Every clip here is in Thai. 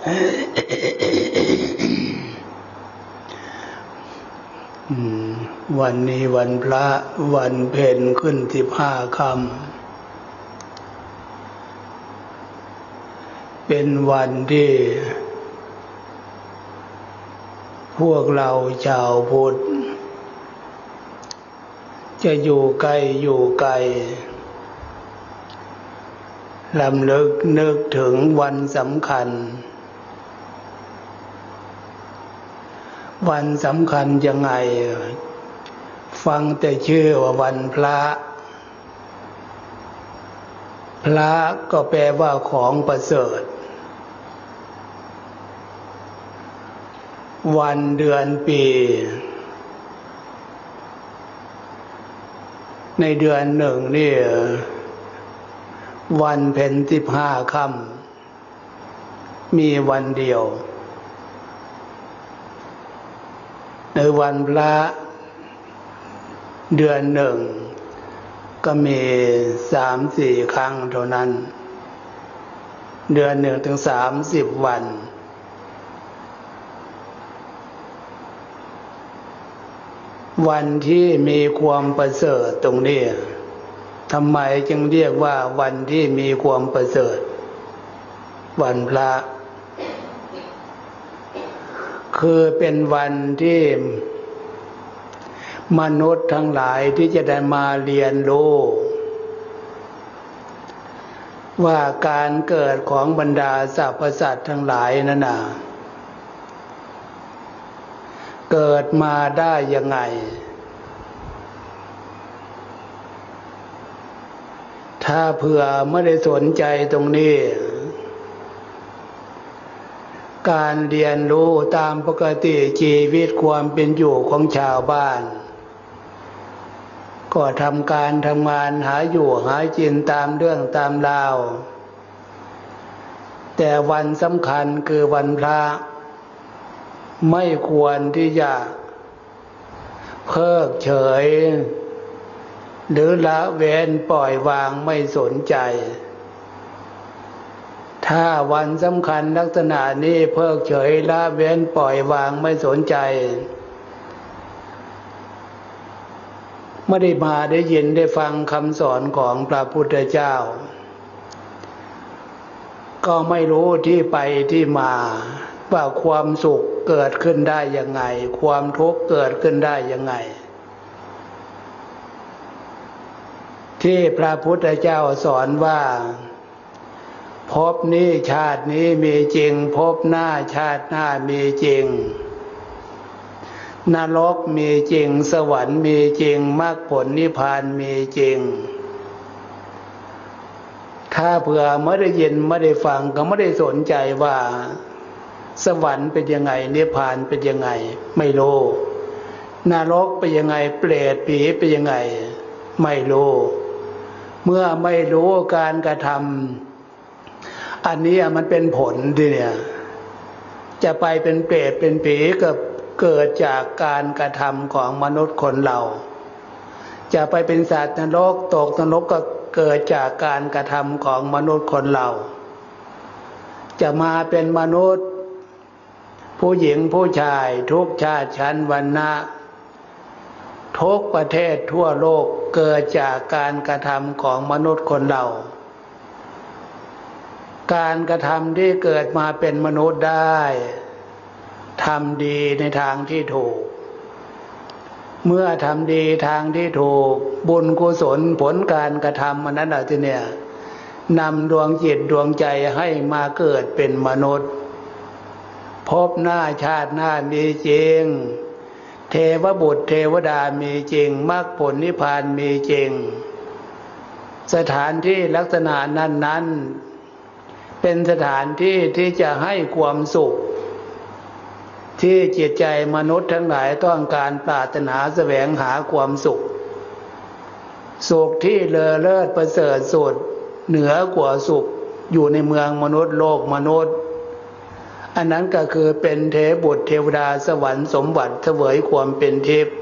วันนี้วันพระวันเพ็ญขึ้นสิบห้าคำเป็นวันที่ พวกเราชาวพุทธ จะอยู่ไกลอยู่ไกลลำลึกนึกถึงวันสำคัญ วันสำคัญยังไง ฟังแต่ชื่อว่าวันพระ พระก็แปลว่าของประเสริฐ วันเดือนปี ในเดือนหนึ่งนี่วันเพ็ญสิบห้าค่ำมีวันเดียว ในวันพระเดือนหนึ่ง ก็มีสามสี่ครั้งเท่านั้น เดือนหนึ่งถึงสามสิบวัน วันที่มีความประเสริฐตรงนี้ทำไมจึงเรียกว่าวันที่มีความประเสริฐ วันพระ คือเป็นวันที่มนุษย์ทั้งหลายที่จะได้มาเรียนรู้ว่าการเกิดของบรรดาสรรพสัตว์ทั้งหลายนั้นนะเกิดมาได้ยังไง ถ้าเผื่อไม่ได้สนใจตรงนี้ การเรียนรู้ตามปกติชีวิตความเป็นอยู่ของชาวบ้าน ก็ทำการทำงานหาอยู่หาจินตามเรื่องตามราว แต่วันสำคัญคือวันพระ ไม่ควรที่จะเพิกเฉย หรือละเว้นปล่อยวางไม่สนใจ ถ้าวันสำคัญลักษณะนี้เพิกเฉยละเว้นปล่อยวางไม่สนใจ ไม่ได้มาได้ยินได้ฟังคำสอนของพระพุทธเจ้า ก็ไม่รู้ที่ไปที่มาว่าความสุขเกิดขึ้นได้ยังไง ความทุกข์เกิดขึ้นได้ยังไง ที่พระพุทธเจ้าสอนว่า พบนี้ชาตินี้มีจริง พบหน้าชาติหน้ามีจริง นรกมีจริง สวรรค์มีจริงมรรคผลนิพพานมีจริง ถ้าเผื่อไม่ได้ยินไม่ได้ฟังก็ไม่ได้สนใจว่า สวรรค์เป็นยังไงนิพพานเป็นยังไง ไม่รู้นรกเป็นยังไงเปรตผีเป็นยังไง ไม่รู้ เมื่อไม่รู้การกระทำ อันนี้มันเป็นผลทีเนี่ยจะไปเป็นเปรตเป็นผีก็เกิดจากการกระทำของมนุษย์คนเรา จะไปเป็นสัตว์นรกตกนรกก็เกิดจากการกระทำของมนุษย์คนเรา จะมาเป็นมนุษย์ ผู้หญิงผู้ชายทุกชาติชั้นวันนะทุกประเทศทั่วโลกเกิดจากการกระทำของมนุษย์คนเรา การกระทำที่เกิดมาเป็นมนุษย์ได้ทำดีในทางที่ถูก เมื่อทำดีทางที่ถูก บุญกุศลผลการกระทำมันนั้นอะไรเนี่ยนำดวงจิตดวงใจให้มาเกิดเป็นมนุษย์ พบหน้าชาติหน้ามีจริง เทวบุตรเทวดามีจริงมรรคผลนิพพานมีจริง สถานที่ลักษณะนั้นนั้น เป็นสถานที่ที่จะให้ความสุข ที่จิตใจมนุษย์ทั้งหลายต้องการปรารถนาแสวงหาความสุข สุขที่เลอเลิศประเสริฐสุด เหนือกว่าสุขอยู่ในเมืองมนุษย์โลกมนุษย์ อันนั้นก็คือเป็นเทบุตรเทวดาสวรรค์สมบัติเสวยความเป็นทิพย์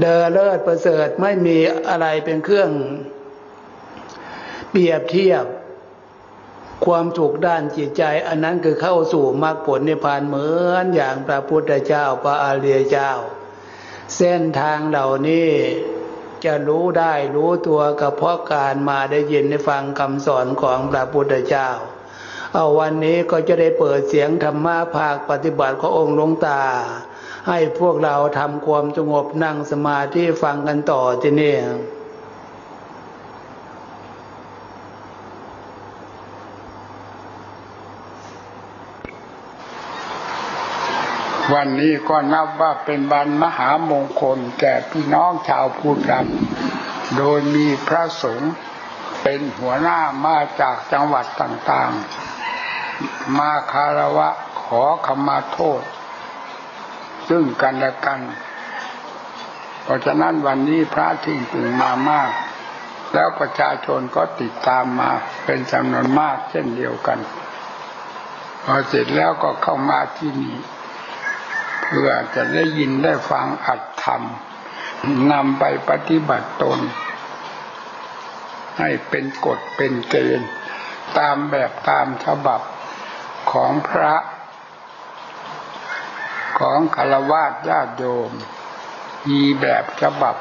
เดอเลิศประเสริฐไม่มีอะไรเป็นเครื่อง เปรียบเทียบ ความสุขด้านจิตใจ อันนั้นคือเข้าสู่มรรคผลนิพพานเหมือนอย่างพระพุทธเจ้าพระอริยเจ้า เส้นทางเหล่านี้จะรู้ได้รู้ตัวกับเพราะการมาได้ยินได้ฟังคำสอนของพระพุทธเจ้า เอาวันนี้ก็จะได้เปิดเสียงธรรมะภาคปฏิบัติขององค์หลวงตา ให้พวกเราทำความสงบนั่งสมาธิฟังกันต่อที่นี่ วันนี้ก็นับว่าเป็นวันมหามงคลแก่พี่น้องชาวพุทธครับโดยมีพระสงฆ์เป็นหัวหน้ามาจากจังหวัดต่างๆ มาคารวะขอขมาโทษ ซึ่งกันและกัน เพราะฉะนั้นวันนี้พระทิ้งถึงมามาก แล้วประชาชนก็ติดตามมาเป็นจำนวนมากเช่นเดียวกัน พอเสร็จแล้วก็เข้ามาที่นี่ เพื่อจะได้ยินได้ฟังอัดธรรมนำไปปฏิบัติตน ให้เป็นกฎเป็นเกณฑ์ตามแบบตามฉบับของพระ ของคารวะญาติโยม มีแบบฉบับ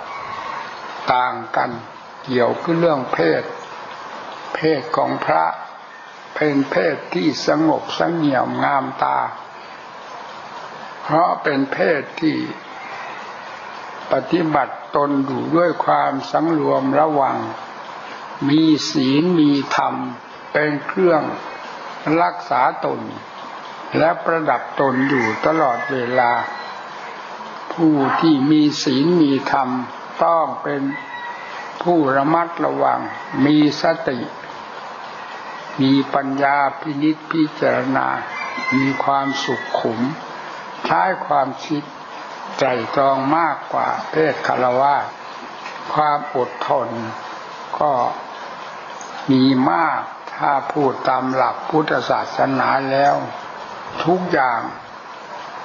ต่างกัน เกี่ยวกับเรื่องเพศ เพศของพระเป็นเพศที่สงบสงเงียมงามตา เพราะเป็นเพศที่ปฏิบัติตนอยู่ด้วยความสังรวมระวัง มีศีลมีธรรม เป็นเครื่องรักษาตน และประดับตนอยู่ตลอดเวลา ผู้ที่มีศีลมีธรรม ต้องเป็นผู้ระมัดระวัง มีสติ มีปัญญาพินิจพิจารณา มีความสุขขุม ใช้ความคิดใจตรองมากกว่าเพศคารวะความอดทนก็มีมากถ้าพูดตามหลักพุทธศาสนาแล้ว ทุกอย่าง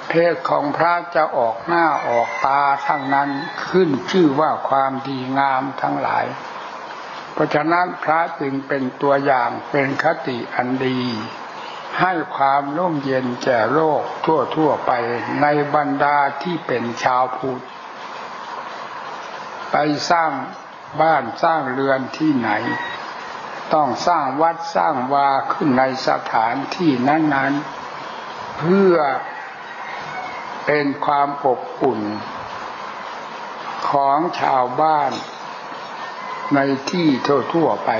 เพศของพระจะออกหน้าออกตาทั้งนั้นขึ้นชื่อว่าความดีงามทั้งหลาย เพราะฉะนั้นพระจึงเป็นตัวอย่างเป็นคติอันดี ให้ความร่มเย็นแก่โลกทั่วทั่วไปในบรรดาที่เป็นชาวพุทธไปสร้างบ้านสร้างเรือนที่ไหน ต้องสร้างวัดสร้างวาขึ้นในสถานที่นั้น ๆ เพื่อเป็นความอบอุ่น ของชาวบ้านในที่ทั่วๆไป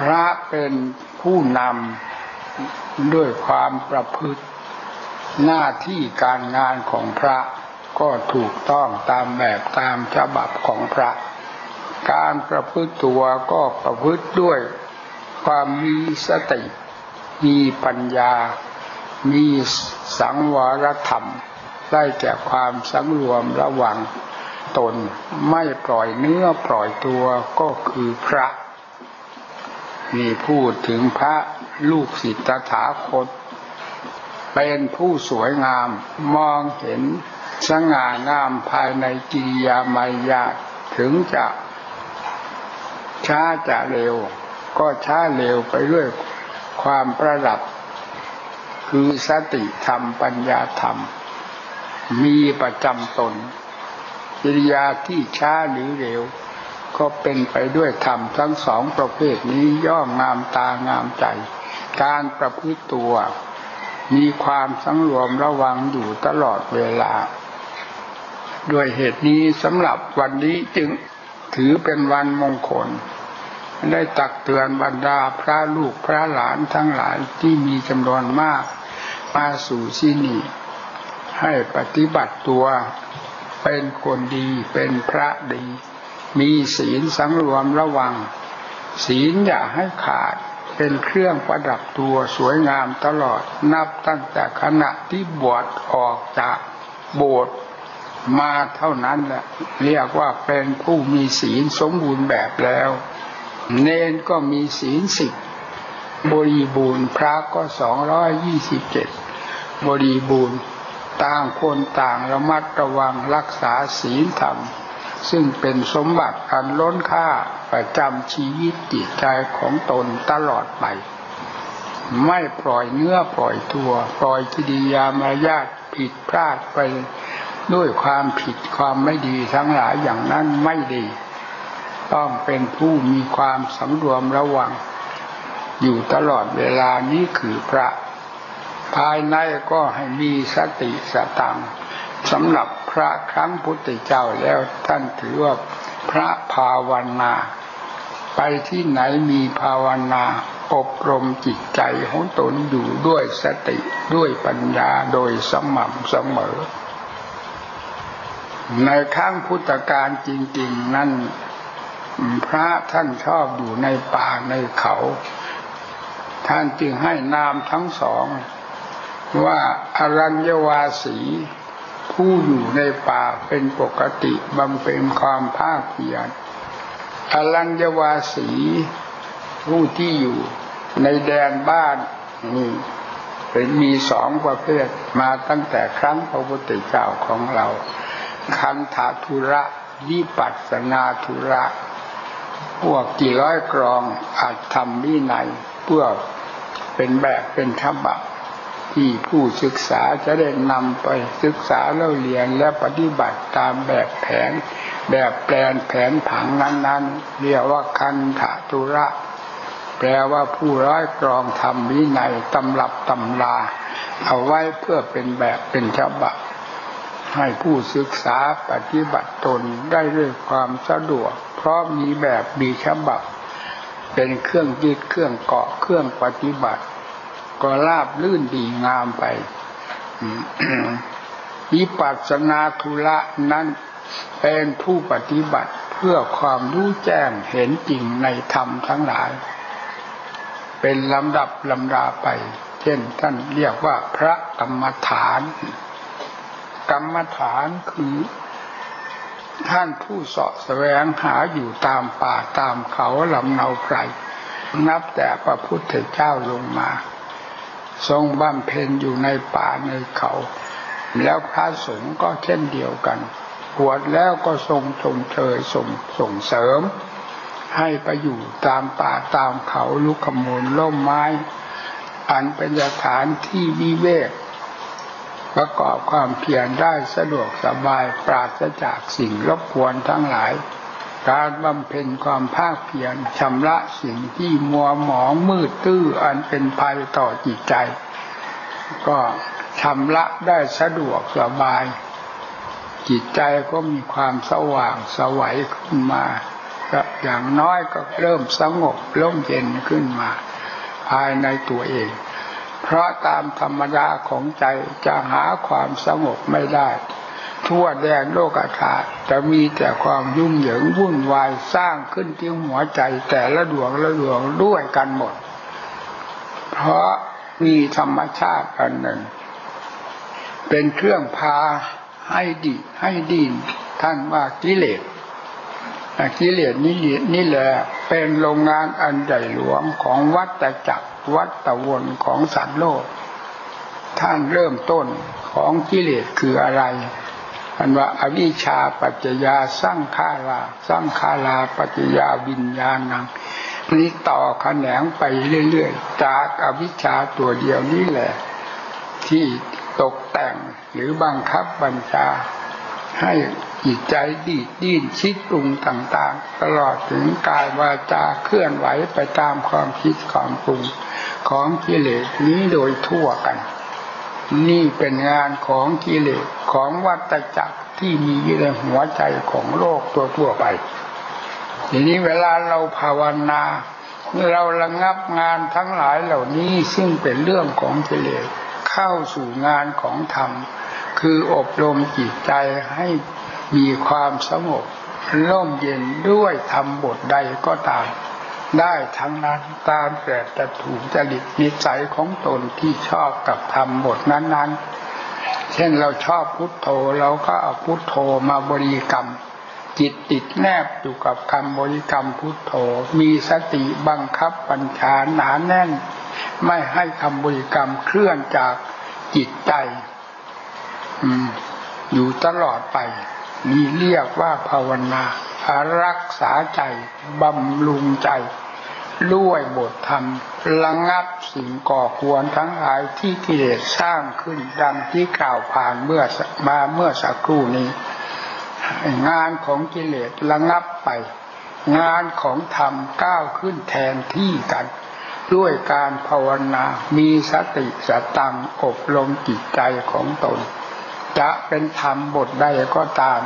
พระเป็นผู้นำ ด้วยความประพฤติ หน้าที่การงานของพระก็ถูกต้องตามแบบตามฉบับของพระ การประพฤติตัวก็ประพฤติด้วยความมีสติ มีปัญญา มีสังวรธรรม ได้แก่ความสังรวมระวังตนไม่ปล่อยเนื้อปล่อยตัวก็คือพระ มีพูดถึงพระลูกศิษย์ตถาคต เป็นผู้สวยงามมองเห็นสง่างามภายในกิริยามายาถึงจะช้าจะเร็ว ก็ช้าเร็วไปด้วยความประดับ คือสติธรรมปัญญาธรรม มีประจำตนกิริยาที่ช้าหรือเร็ว ก็เป็นไปด้วยธรรมทั้งสองประเภทนี้ย่อมงามตางามใจ การประพฤติตัว มีความสังรวมระวังอยู่ตลอดเวลา ด้วยเหตุนี้สำหรับวันนี้จึงถือเป็นวันมงคล ได้ตักเตือนบรรดาพระลูกพระหลานทั้งหลายที่มีจำนวนมากมาสู่ที่นี่ให้ปฏิบัติตัวเป็นคนดีเป็นพระดี มีศีลสังรวมระวัง ศีลอย่าให้ขาดเป็นเครื่องประดับตัวสวยงามตลอดนับตั้งแต่ขณะที่บวชออกจากโบสถ์มาเท่านั้นแหละเรียกว่าเป็นผู้มีศีลสมบูรณ์แบบแล้ว เนนก็มีศีลสิบบริบูรณ์พระก็สองร้อยยี่สิบเจ็ดบริบูรณ์ต่างคนต่างระมัดระวังรักษาศีลธรรม ซึ่งเป็นสมบัติอันล้นค่าประจำชีวิตจิตใจของตนตลอดไป ไม่ปล่อยเนื้อปล่อยตัว ปล่อยกิริยามายาทผิดพลาดไปด้วยความผิดความไม่ดีทั้งหลายอย่างนั้นไม่ดี ต้องเป็นผู้มีความสำรวมระวัง อยู่ตลอดเวลานี้คือพระ ภายในก็ให้มีสติสตัง สำหรับพระครั้งพุทธเจ้าแล้วท่านถือว่าพระภาวนา ไปที่ไหนมีภาวนา อบรมจิตใจของตนอยู่ด้วยสติด้วยปัญญาโดยสม่ำเสมอ ในข้างพุทธการจริง ๆ นั้นพระท่านชอบอยู่ในป่าในเขา ท่านจึงให้นามทั้งสอง ว่าอรัญญวาสี ผู้อยู่ในป่าเป็นปกติบำเพ็ญความภาคเพียรอรัญญวาสีผู้ที่อยู่ในแดนบ้านนี่เป็นมีสองประเภทมาตั้งแต่ครั้งพระพุทธเจ้าของเรา คันธาธุระวิปัสสนาธุระพวกกี่ร้อยกรองอาจทำวินัยเพื่อเป็นแบบเป็นฉบับ ที่ผู้ศึกษาจะได้นำไปศึกษาเล่าเรียนและปฏิบัติตามแบบแผน แบบแปลนแผนผังนั้น ๆ เรียกว่าคันธาธุระ แปลว่าผู้ร้อยกรองทำวินัยตำรับตำลา เอาไว้เพื่อเป็นแบบเป็นฉบับให้ผู้ศึกษาปฏิบัติตนได้ด้วยความสะดวก เพราะมีแบบมีฉบับ เป็นเครื่องยึดเครื่องเกาะเครื่องปฏิบัติ ก็ราบลื่นดีงามไปวิปัสสนาธุระนั้นเป็นผู้ปฏิบัติเพื่อความรู้แจ้งเห็นจริงในธรรมทั้งหลาย เป็นลำดับลำดาไป เช่นท่านเรียกว่าพระกรรมฐาน กรรมฐานคือท่านผู้เสาะแสวงหาอยู่ตามป่าตามเขาลำเนาไพรนับแต่พระพุทธเจ้าลงมา ทรงบำเพ็ญอยู่ในป่าในเขา แล้วพระสงฆ์ก็เช่นเดียวกันบวชแล้วก็ทรงชมเชยส่งส่งเสริม ให้ไปอยู่ตามป่าตามเขาลุกขมูลล่มไม้ อันเป็นสถานที่วิเวกประกอบความเพียรได้สะดวกสบายปราศจากสิ่งรบกวนทั้งหลาย การบำเพ็ญความภาคเพียรชำระสิ่งที่มัวหมองมืดตื้ออันเป็นภัยต่อจิตใจ ก็ชำระได้สะดวกสบาย จิตใจก็มีความสว่างสวัยขึ้นมาอย่างน้อยก็เริ่มสงบร่มเย็นขึ้นมา ภายในตัวเอง เพราะตามธรรมดาของใจจะหาความสงบไม่ได้ ทั่วแดนโลกธาตุจะมีแต่ความยุ่งเหยิงวุ่นวายสร้างขึ้นที่หัวใจแต่ละดวงละดวงด้วยกันหมด เพราะมีธรรมชาติอันหนึ่ง เป็นเครื่องพาให้ดีให้ดินท่านว่ากิเลสกิเลสนี้นี่แหละเป็นโรงงานอันใหญ่หลวงของวัตจักรวัตวนของสัตว์โลก ท่านเริ่มต้นของกิเลสคืออะไร อันว่าอวิชชาปัจจยาสร้างฆาลาสร้างฆาลาปัจจยาวิญญาณังนี้ต่อขแขนงไปเรื่อยๆ จากอวิชชาตัวเดียวนี้แหละ ที่ตกแต่งหรือบังคับบัญชา ให้จิตใจดีดดิ้นคิดปรุงต่างๆ ตลอดถึงกายวาจาเคลื่อนไหวไปตามความคิดความปรุงของกิเลสนี้โดยทั่วกัน นี่เป็นงานของกิเลสของวัตจักรที่มีอยู่ในหัวใจของโลกตัวทั่วไป ทีนี้เวลาเราภาวนาเราระงับงานทั้งหลายเหล่านี้ซึ่งเป็นเรื่องของกิเลสเข้าสู่งานของธรรม คืออบรมจิตใจให้มีความสงบร่มเย็นด้วยทำบทใดก็ตาม ได้ทั้งนั้นตามแต่จะถูกจริตนิสัยของตนที่ชอบกับทำบทนั้น ๆ เช่นเราชอบพุทโธเราก็เอาพุทโธมาบริกรรม จิตติดแนบอยู่กับคำบริกรรมพุทโธ มีสติบังคับปัญชาหนาแน่น ไม่ให้คำบริกรรมเคลื่อนจากจิตใจอยู่ตลอดไป นี่เรียกว่าภาวนารักษาใจบำรุงใจด้วยบทธรรมระงับสิ่งก่อควรทั้งหลายที่กิเลสสร้างขึ้นดังที่กล่าวผ่านเมื่อมาเมื่อสักครู่นี้ งานของกิเลสระงับไป งานของธรรมก้าวขึ้นแทนที่กัน ด้วยการภาวนามีสติสตังอบรมจิตใจของตน จะเป็นธรรมบทใดก็ตาม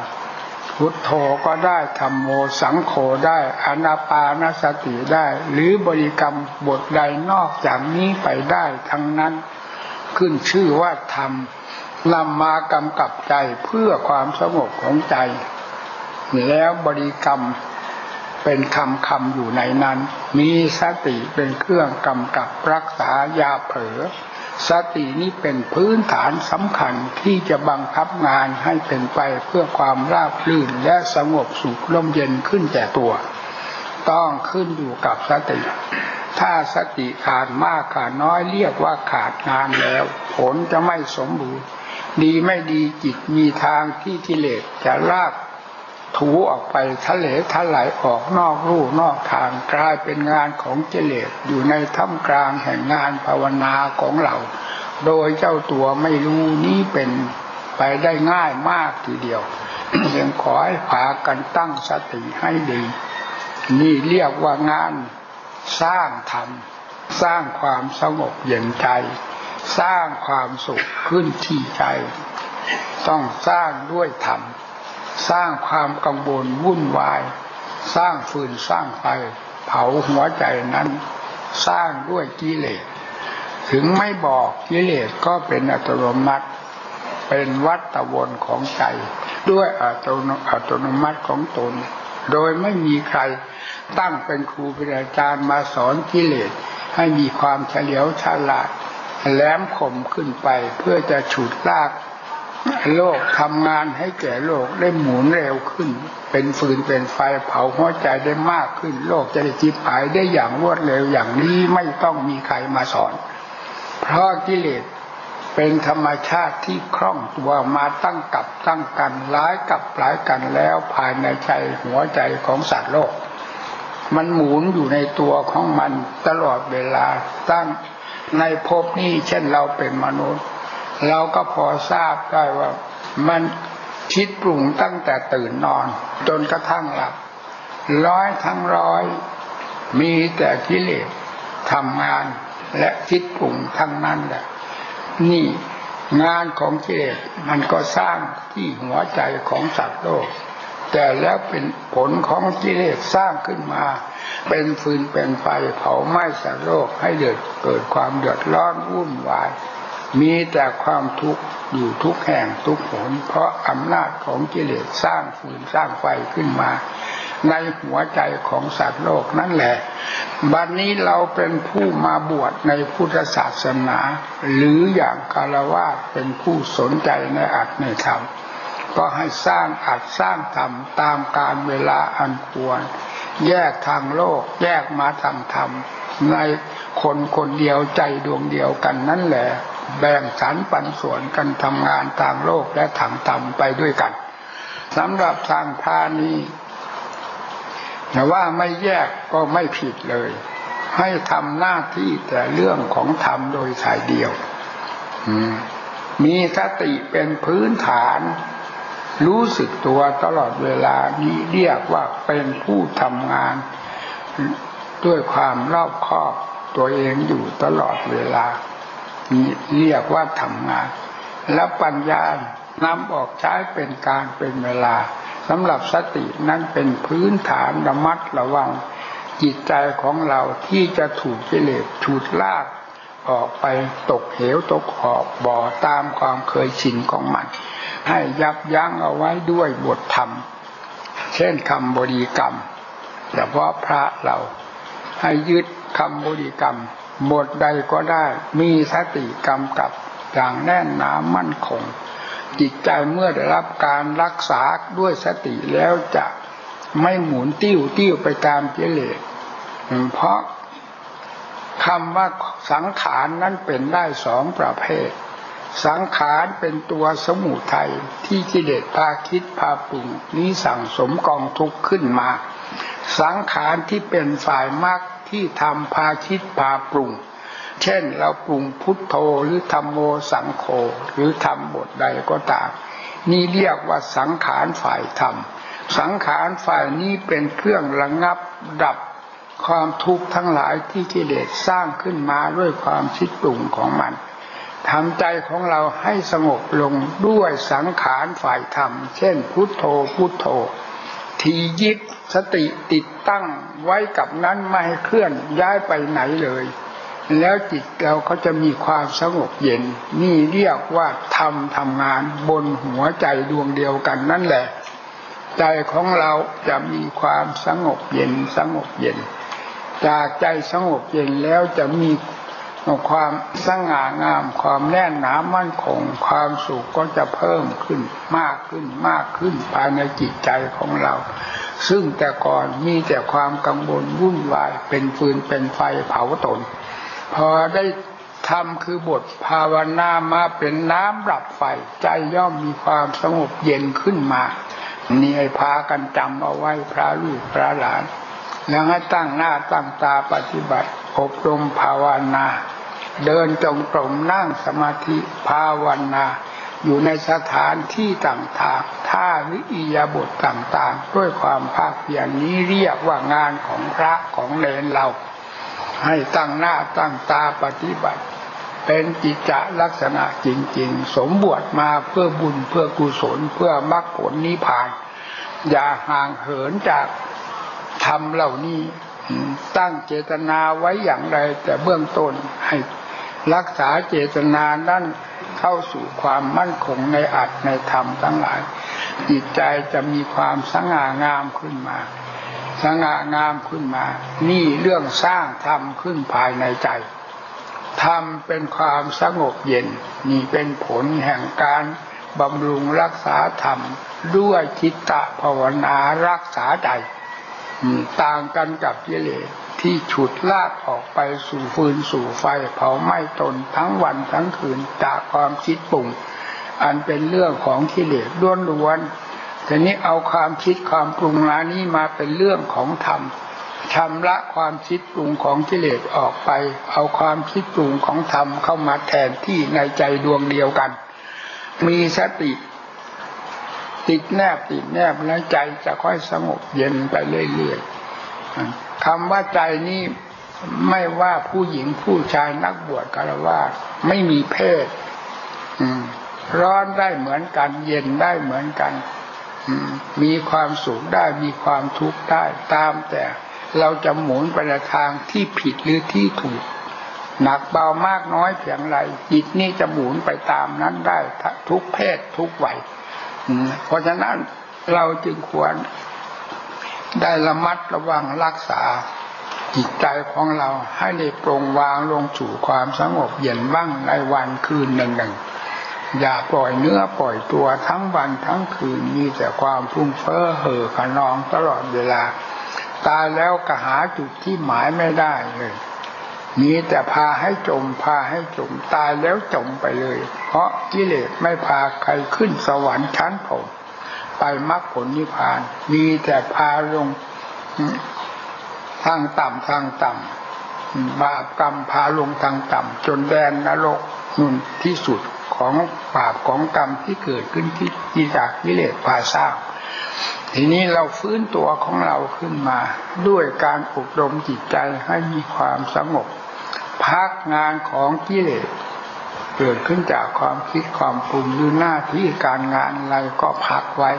พุทโธก็ได้ธรรมโมสังโฆได้อนาปานสติได้ หรือบริกรรมบทใดนอกจากนี้ไปได้ทั้งนั้น ขึ้นชื่อว่าธรรมนำมากำกับใจเพื่อความสงบของใจ แล้วบริกรรมเป็นคำคำอยู่ในนั้น มีสติเป็นเครื่องกำกับรักษายาเผลอ สตินี้เป็นพื้นฐานสำคัญที่จะบังคับงานให้เป็นไปเพื่อความราบรื่นและสงบสุขร่มเย็นขึ้นแต่ตัว ต้องขึ้นอยู่กับสติ ถ้าสติขาดมากขาดน้อยเรียกว่าขาดงานแล้ว ผลจะไม่สมบูรณ์ดีไม่ดีจิตมีทางที่กิเลสจะลาก ถูออกไปทะเลทะไหลออกนอกรูนอกทางกลายเป็นงานของกิเลสอยู่ในท่ามกลางแห่งงานภาวนาของเรา โดยเจ้าตัวไม่รู้นี้เป็นไปได้ง่ายมากทีเดียวยังขอให้พากันตั้งสติให้ดี นี่เรียกว่างานสร้างธรรม สร้างความสงบเย็นใจ สร้างความสุขขึ้นที่ใจ ต้องสร้างด้วยธรรม สร้างความกังวลวุ่นวาย สร้างฟืนสร้างไฟ เผาหัวใจนั้น สร้างด้วยกิเลส ถึงไม่บอกกิเลสก็เป็นอัตโนมัติ เป็นวัตวนของใจ ด้วยอัตโนอัตโนมัติของตน โดยไม่มีใครตั้งเป็นครูเป็นอาจารย์มาสอนกิเลส ให้มีความเฉลียวฉลาดแหลมคมขึ้นไปเพื่อจะฉุดลาก โลกทำงานให้แก่โลกได้หมุนเร็วขึ้น เป็นฟืนเป็นไฟเผาหัวใจได้มากขึ้น โลกจะได้จิบหายได้อย่างรวดเร็วอย่างนี้ไม่ต้องมีใครมาสอน เพราะกิเลสเป็นธรรมชาติที่คล่องตัวมาตั้งกับตั้งกันร้ายกับหลายกันแล้วภายในใจหัวใจของสัตว์โลก มันหมุนอยู่ในตัวของมันตลอดเวลาตั้งในภพนี้เช่นเราเป็นมนุษย์ เราก็พอทราบได้ว่ามันคิดปรุงตั้งแต่ตื่นนอน จนกระทั่งหลับ ร้อยทั้งร้อย มีแต่กิเลสทำงานและคิดปรุงทั้งนั้นแหละนี่งานของกิเลสมันก็สร้างที่หัวใจของสัตว์โลก แต่แล้วเป็นผลของกิเลสสร้างขึ้นมา เป็นฟืนเป็นไฟเผาไหม้สัตว์โลกให้เดือดเกิดความเดือดร้อนวุ่นวาย มีแต่ความทุกข์อยู่ทุกแห่งทุกหนเพราะอำนาจของกิเลสสร้างฟืนสร้างไฟขึ้นมา ในหัวใจของสัตว์โลกนั่นแหละ บัดนนี้เราเป็นผู้มาบวชในพุทธศาสนา หรืออย่างคารวะเป็นผู้สนใจในอัตในธรรมก็ให้สร้างอัดสร้างธรรมตามการเวลาอันควร แยกทางโลก แยกมาทางธรรม ในคนคนเดียวใจดวงเดียวกันนั่นแหละ แบ่งสรรปันส่วนกันทำงานทางโลกและทางธรรมไปด้วยกันสำหรับทางพานี้แต่ว่าไม่แยกก็ไม่ผิดเลย ให้ทำหน้าที่แต่เรื่องของธรรมโดยสายเดียวมีสติเป็นพื้นฐาน รู้สึกตัวตลอดเวลานี้เรียกว่าเป็นผู้ทำงาน ด้วยความรอบคอบตัวเองอยู่ตลอดเวลา เรียกว่าทำงาน และปัญญานำออกใช้เป็นการเป็นเวลาสำหรับสตินั้นเป็นพื้นฐานระมัดระวัง จิตใจของเราที่จะถูกกิเลสฉุดลากออกไปตกเหวตกหอบบ่อตามความเคยชินของมัน ให้ยับยั้งเอาไว้ด้วยบทธรรม เช่นคำบริกรรมเฉพาะพระเราให้ยึดคำบริกรรม บทใดก็ได้มีสติกำกับอย่างแน่นหนามั่นคง จิตใจเมื่อได้รับการรักษาด้วยสติแล้วจะไม่หมุนติ้วติ้วไปตามเจเลสเพราะคำว่าสังขารนั้นเป็นได้สองประเภท สังขารเป็นตัวสมุทัยที่กิเลสพาคิดพาปรุงนี้สั่งสมกองทุกข์ขึ้นมา สังขารที่เป็นฝ่ายมรรค ที่ทำพาคิดพาปรุง เช่นเราปรุงพุทโธหรือธรรมโมสังโฆหรือทำบทใดก็ตามนี่เรียกว่าสังขารฝ่ายธรรม สังขารฝ่ายนี้เป็นเครื่องระงับดับความทุกข์ทั้งหลายที่กิเลสสร้างขึ้นมาด้วยความคิดปรุงของมันทำใจของเราให้สงบลงด้วยสังขารฝ่ายธรรม เช่น พุทโธพุทโธ ทียิบสติติดตั้งไว้กับนั้นไม่ให้เคลื่อนย้ายไปไหนเลย แล้วจิตเราก็จะมีความสงบเย็น นี่เรียกว่าทำทำงานบนหัวใจดวงเดียวกันนั่นแหละ ใจของเราจะมีความสงบเย็นสงบเย็น จากใจสงบเย็นแล้วจะมี ความสง่างาม ความแน่นหนามั่นคง ความสุขก็จะเพิ่มขึ้น มากขึ้นมากขึ้นภายในจิตใจของเรา ซึ่งแต่ก่อนมีแต่ความกังวลวุ่นวายเป็นฟืนเป็นไฟเผาตน พอได้ทำคือบทภาวนามาเป็นน้ำดับไฟ ใจย่อมมีความสงบเย็นขึ้นมานี่ให้พากันจำเอาไว้พระลูกพระหลาน แล้วให้ตั้งหน้าตั้งตาปฏิบัติ อบรมภาวนา เดินจงกรมนั่งสมาธิภาวนา อยู่ในสถานที่ต่างๆท่าหรืออิยาบทต่างๆ ด้วยความภาคเพียรนี้เรียกว่างานของพระของเลนเรา ให้ตั้งหน้าตั้งตาปฏิบัติ เป็นจิจลักษณะจริงๆ สมบวชมาเพื่อบุญเพื่อกุศลเพื่อมรรคผลนิพพาน อย่าห่างเหินจากธรรมเหล่านี้ ตั้งเจตนาไว้อย่างไร แต่เบื้องต้นให้รักษาเจตนานั้นเข้าสู่ความมั่นคงในอัตในธรรมทั้งหลาย จิตใจจะมีความสง่างามขึ้นมา สง่างามขึ้นมา นี่เรื่องสร้างธรรมขึ้นภายในใจธรรมเป็นความสงบเย็นนี่เป็นผลแห่งการบำรุงรักษาธรรม ด้วยจิตตภาวนารักษาใจ ต่างกันกับกิเลสที่ฉุดลากออกไปสู่ฟืนสู่ไฟเผาไหม้ตนทั้งวันทั้งคืนจากความคิดปรุงอันเป็นเรื่องของกิเลสล้วนล้วนทีนี้เอาความคิดความปรุงลานี้มาเป็นเรื่องของธรรมชำระความคิดปรุงของกิเลสออกไป เอาความคิดปรุงของธรรมเข้ามาแทนที่ในใจดวงเดียวกัน มีสติ ติดแนบติดแนบแล้วใจจะค่อยสงบเย็นไปเรื่อยๆคำว่าใจนี้ไม่ว่าผู้หญิงผู้ชายนักบวชกาลวาไม่มีเพศร้อนได้เหมือนกัน เย็นได้เหมือนกันมีความสุขได้มีความทุกข์ได้ตามแต่เราจะหมุนไปในทางที่ผิดหรือที่ถูก หนักเบามากน้อยเพียงไรจิตนี้จะหมุนไปตามนั้นได้ทุกเพศทุกวัย เพราะฉะนั้นเราจึงควรได้ระมัดระวังรักษาจิตใจของเราให้ได้ปรงวางลงสู่ความสงบเย็นบ้างในวันคืนหนึ่งหนึ่งอย่าปล่อยเนื้อปล่อยตัวทั้งวันทั้งคืนมีแต่ความพุ่งเฟ้อเห่อขนองตลอดเวลา ตายแล้วก็หาจุดที่หมายไม่ได้เลย มีแต่พาให้จม พาให้จมตายแล้วจมไปเลย เพราะกิเลสไม่พาใครขึ้นสวรรค์ชั้นผมไปมรรคผลนิพพาน มีแต่พาลงทางต่ำทางต่ำบาปกรรมพาลงทางต่ำจนแดนนรกนุนที่สุดของบาปของกรรมที่เกิดขึ้นที่ที่จากกิเลสพาสร้าง ทีนี้เราฟื้นตัวของเราขึ้นมา ด้วยการอบรมจิตใจให้มีความสงบ พักงานของกิเลสเกิดขึ้นจากความคิดความปรุงหรือหน้าที่การงานอะไรก็พักไว้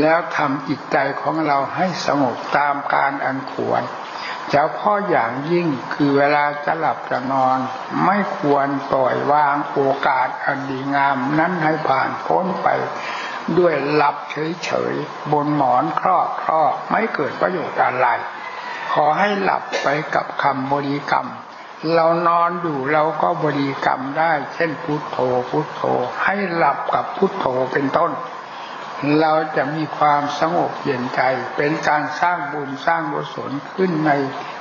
แล้วทำจิตใจของเราให้สงบตามการอันควรเฉพาะอย่างยิ่งคือเวลาจะหลับจะนอน ไม่ควรปล่อยวางโอกาสอันดีงาม นั้นให้ผ่านพ้นไป ด้วยหลับเฉยๆบนหมอนครอบครอบไม่เกิดประโยชน์อะไร ขอให้หลับไปกับคำบริกรรม เรานอนอยู่เราก็บริกรรมได้ เช่นพุทโธพุทโธ ให้หลับกับพุทโธเป็นต้น เราจะมีความสงบเย็นใจ เป็นการสร้างบุญสร้างกุศลขึ้นใน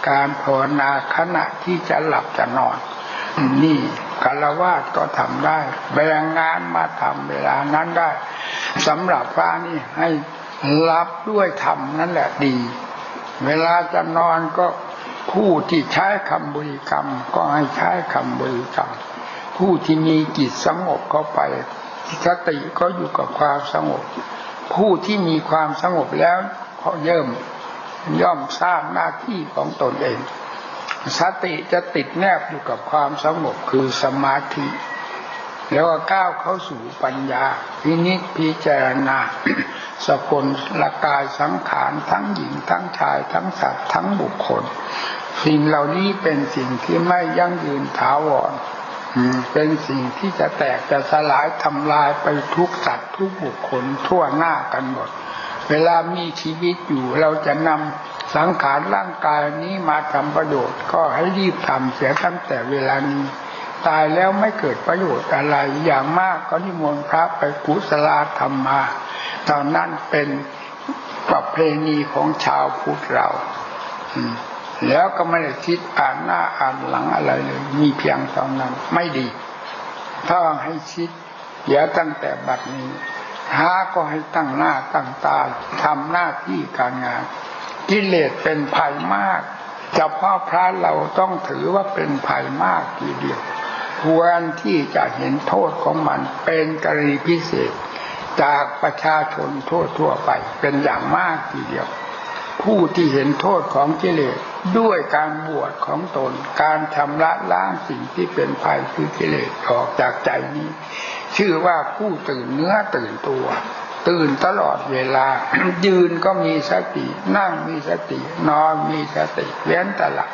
การภาวนาขณะที่จะหลับจะนอน นี่คารวะก็ทำได้แบ่งงานมาทำเวลานั้นได้สำหรับพระนี่ให้รับด้วยธรรมนั่นแหละดี เวลาจะนอนก็ผู้ที่ใช้คำบริกรรม ก็ให้ใช้คำบริกรรม ผู้ที่มีจิตสงบเข้าไปสติก็อยู่กับความสงบ ผู้ที่มีความสงบแล้วเขาเยิ่มย่อมทราบหน้าที่ของตนเอง สติจะติดแนบอยู่กับความสงบคือสมาธิ แล้วก็ก้าวเข้าสู่ปัญญาพินิจพิจารณาสกลละกายสังขารทั้งหญิงทั้งชายทั้งสัตว์ทั้งบุคคล สิ่งเหล่านี้เป็นสิ่งที่ไม่ยั่งยืนถาวรเป็นสิ่งที่จะแตกจะสลายทำลายไปทุกสัตว์ทุกบุคคลทั่วหน้ากันหมด เวลามีชีวิตอยู่เราจะนำสังขารร่างกายนี้มาทำประโยชน์ ก็ให้รีบทำเสียตั้งแต่เวลานี้ ตายแล้วไม่เกิดประโยชน์อะไรอย่างมากก็นิมนต์พระไปกุศลธรรมมาตอนนั้นเป็นประเพณีของชาวพุทธเราแล้วก็ไม่ได้คิดอ่านหน้าอ่านหลังอะไรเลย มีเพียงตอนนั้น ไม่ดีถ้าให้คิดเดี๋ยวตั้งแต่บัดนี้ หาก็ให้ตั้งหน้าตั้งตาทำหน้าที่การงาน กิเลสเป็นภัยมากเฉพาะพระเราต้องถือว่าเป็นภัยมากทีเดียว ควรที่จะเห็นโทษของมันเป็นกรณีพิเศษ จากประชาชนทั่วทั่วไปเป็นอย่างมากทีเดียว ผู้ที่เห็นโทษของกิเลส ด้วยการบวชของตน การชำระล้างสิ่งที่เป็นภัยคือกิเลสออกจากใจนี้ ชื่อว่าผู้ตื่นเนื้อตื่นตัว ตื่นตลอดเวลา ยืนก็มีสติ นั่งมีสติ นอนมีสติเลี้นตลับ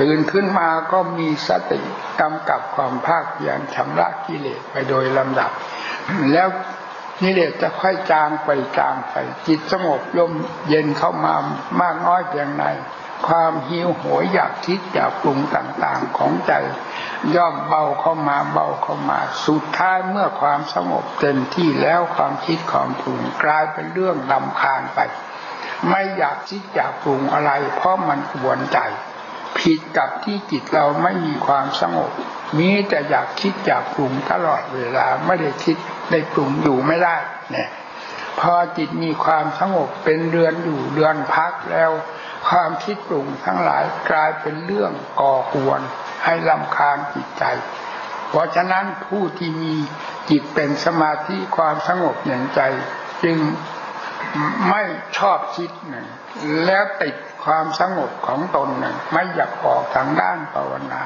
ตื่นขึ้นมาก็มีสติกำกับความภาคเพียรชำระกิเลสไปโดยลำดับ แล้วกิเลสจะค่อยจางไปจางไปจิตสงบลมเย็นเข้ามามากน้อยเพียงไหน ความหิวโหยอยากคิดอยากปรุงต่างๆของใจ ย่อมเบาเข้ามาเบาเข้ามา สุดท้ายเมื่อความสงบเต็มที่แล้วความคิดความปรุงกลายเป็นเรื่องลำคาญไป ไม่อยากคิดอยากปรุงอะไร เพราะมันกวนใจ ผิดกับที่จิตเราไม่มีความสงบมีแต่อยากคิดอยากปรุงตลอดเวลาไม่ได้คิดได้ปรุงอยู่ไม่ได้เนี่ยพอจิตมีความสงบเป็นเรือนอยู่เรือนพักแล้ว ความคิดปรุงทั้งหลายกลายเป็นเรื่องก่อขวนให้ลำคาญจิตใจ เพราะฉะนั้นผู้ที่มีจิตเป็นสมาธิความสงบอย่างใจ จึงไม่ชอบคิดหนึ่งแล้วติดความสงบของตนหนึ่งไม่อยากออกทางด้านภาวนา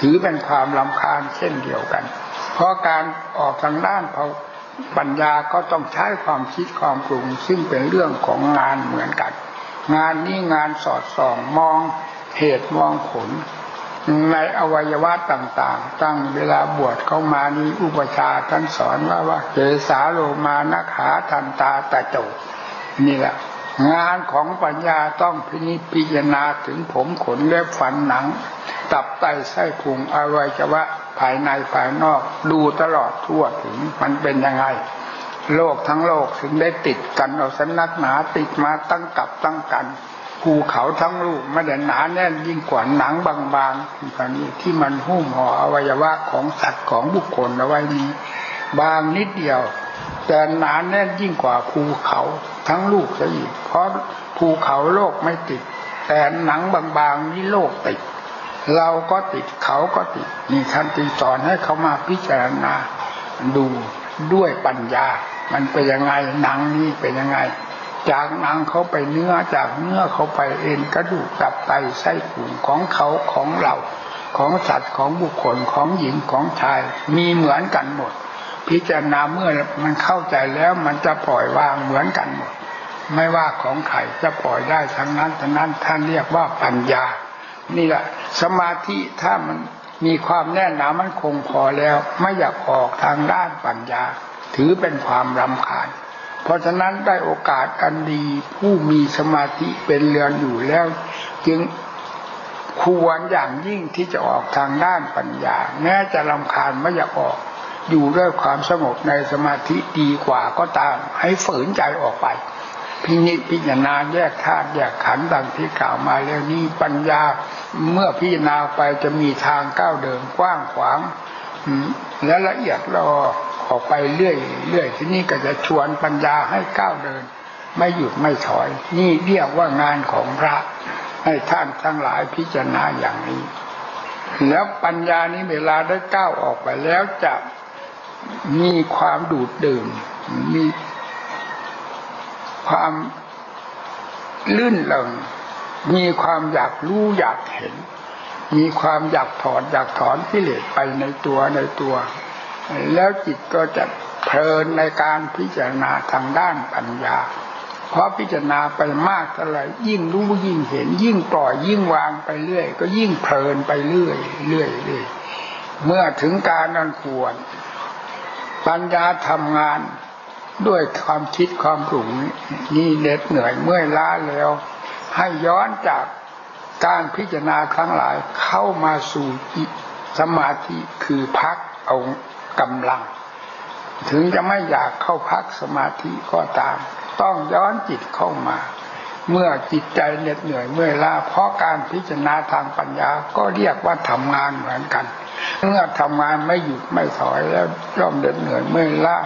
ถือเป็นความลำคาญเช่นเดียวกัน เพราะการออกทางด้านปัญญาก็ต้องใช้ความคิดความปรุง ซึ่งเป็นเรื่องของงานเหมือนกัน งานนี้งานสอดส่องมองเหตุมองผล ในอวัยวะต่างๆ ตั้งเวลาบวชเข้ามานี้อุปชาท่านสอนว่าว่าเกสาโลมานาขาทันตาตะโจนี่แหละงานของปัญญาต้องพินิจพิจารณาถึงผมขนเล็บฟันหนัง ตับไตไส้พุงอวัยวะภายในภายนอกดูตลอดทั่วถึงมันเป็นยังไง โลกทั้งโลกถึงได้ติดกันเอาสนักหนาติดมาตั้งกับตั้งกันภูเขาทั้งลูกไม่ได้หนาแน่นยิ่งกว่าหนังบางๆที่นี้ที่มันหุ้มห่ออวัยวะของสัตว์ของบุคคลเอาไว้นี้ บางนิดเดียว แต่หนาแน่นยิ่งกว่าภูเขาทั้งลูกซะอีกเพราะภูเขาโลกไม่ติด แต่หนังบางๆนี้โลกติด เราก็ติดเขาก็ติดนี่ท่านตีสอนให้เขามาพิจารณาดูด้วยปัญญา มันเป็นยังไงหนังนี่เป็นยังไง จากหนังเขาไปเนื้อจากเนื้อเขาไปเอ็นกระดูกตับไตไส้พุงของเขาของเราของสัตว์ของบุคคลของหญิงของชาย มีเหมือนกันหมด พิจารณาเมื่อมันเข้าใจแล้วมันจะปล่อยวางเหมือนกันหมด ไม่ว่าของใครจะปล่อยได้ทั้งนั้นทั้งนั้นท่านเรียกว่าปัญญา นี่แหละสมาธิถ้ามันมีความแน่นหนามันคงพอแล้ว ไม่อยากออกทางด้านปัญญา ถือเป็นความรำคาญ เพราะฉะนั้นได้โอกาสอันดีผู้มีสมาธิเป็นเรือนอยู่แล้ว จึงควรอย่างยิ่งที่จะออกทางด้านปัญญา แม้จะรำคาญไม่อยากออก อยู่ด้วยความสงบในสมาธิดีกว่าก็ตามให้ฝืนใจออกไป พิจิพิจารณาแยกธาตุแยกขันธ์ดังที่กล่าวมาแล้วนี้ปัญญาเมื่อพิจารณาไปจะมีทางก้าวเดินกว้างขวางและละเอียดรอ ออกไปเรื่อยเรื่อยที่นี่ก็จะชวนปัญญาให้ก้าวเดิน ไม่หยุดไม่ถอย นี่เรียกว่างานของพระ ให้ท่านทั้งหลายพิจารณาอย่างนี้ แล้วปัญญานี้เวลาได้ก้าวออกไปแล้วจะมีความดูดดื่ม มีความลื่นเลงมีความอยากรู้อยากเห็น มีความอยากถอนอยากถอนกิเลสไปในตัวในตัว แล้วจิตก็จะเพลินในการพิจารณาทางด้านปัญญา เพราะพิจารณาไปมากเท่าไหร่ยิ่งรู้ยิ่งเห็น ยิ่งปล่อยยิ่งวางไปเรื่อย ก็ยิ่งเพลินไปเรื่อยเรื่อยเรื่อยเมื่อถึงการนั้นควร ปัญญาทำงานด้วยความคิดความปรุงนี่เหน็ดเหนื่อยเมื่อยล้าแล้ว ให้ย้อนจากการพิจารณาครั้งหลายเข้ามาสู่สมาธิคือพักเอา กำลัง ถึงจะไม่อยากเข้าพักสมาธิก็ตาม ต้องย้อนจิตเข้ามา เมื่อจิตใจเหน็ดเหนื่อยเมื่อยล้าเพราะการพิจารณาทางปัญญาก็เรียกว่าทำงานเหมือนกัน เมื่อทำงานไม่หยุดไม่ถอยแล้วย่อมเหน็ดเหนื่อยเมื่อยล้า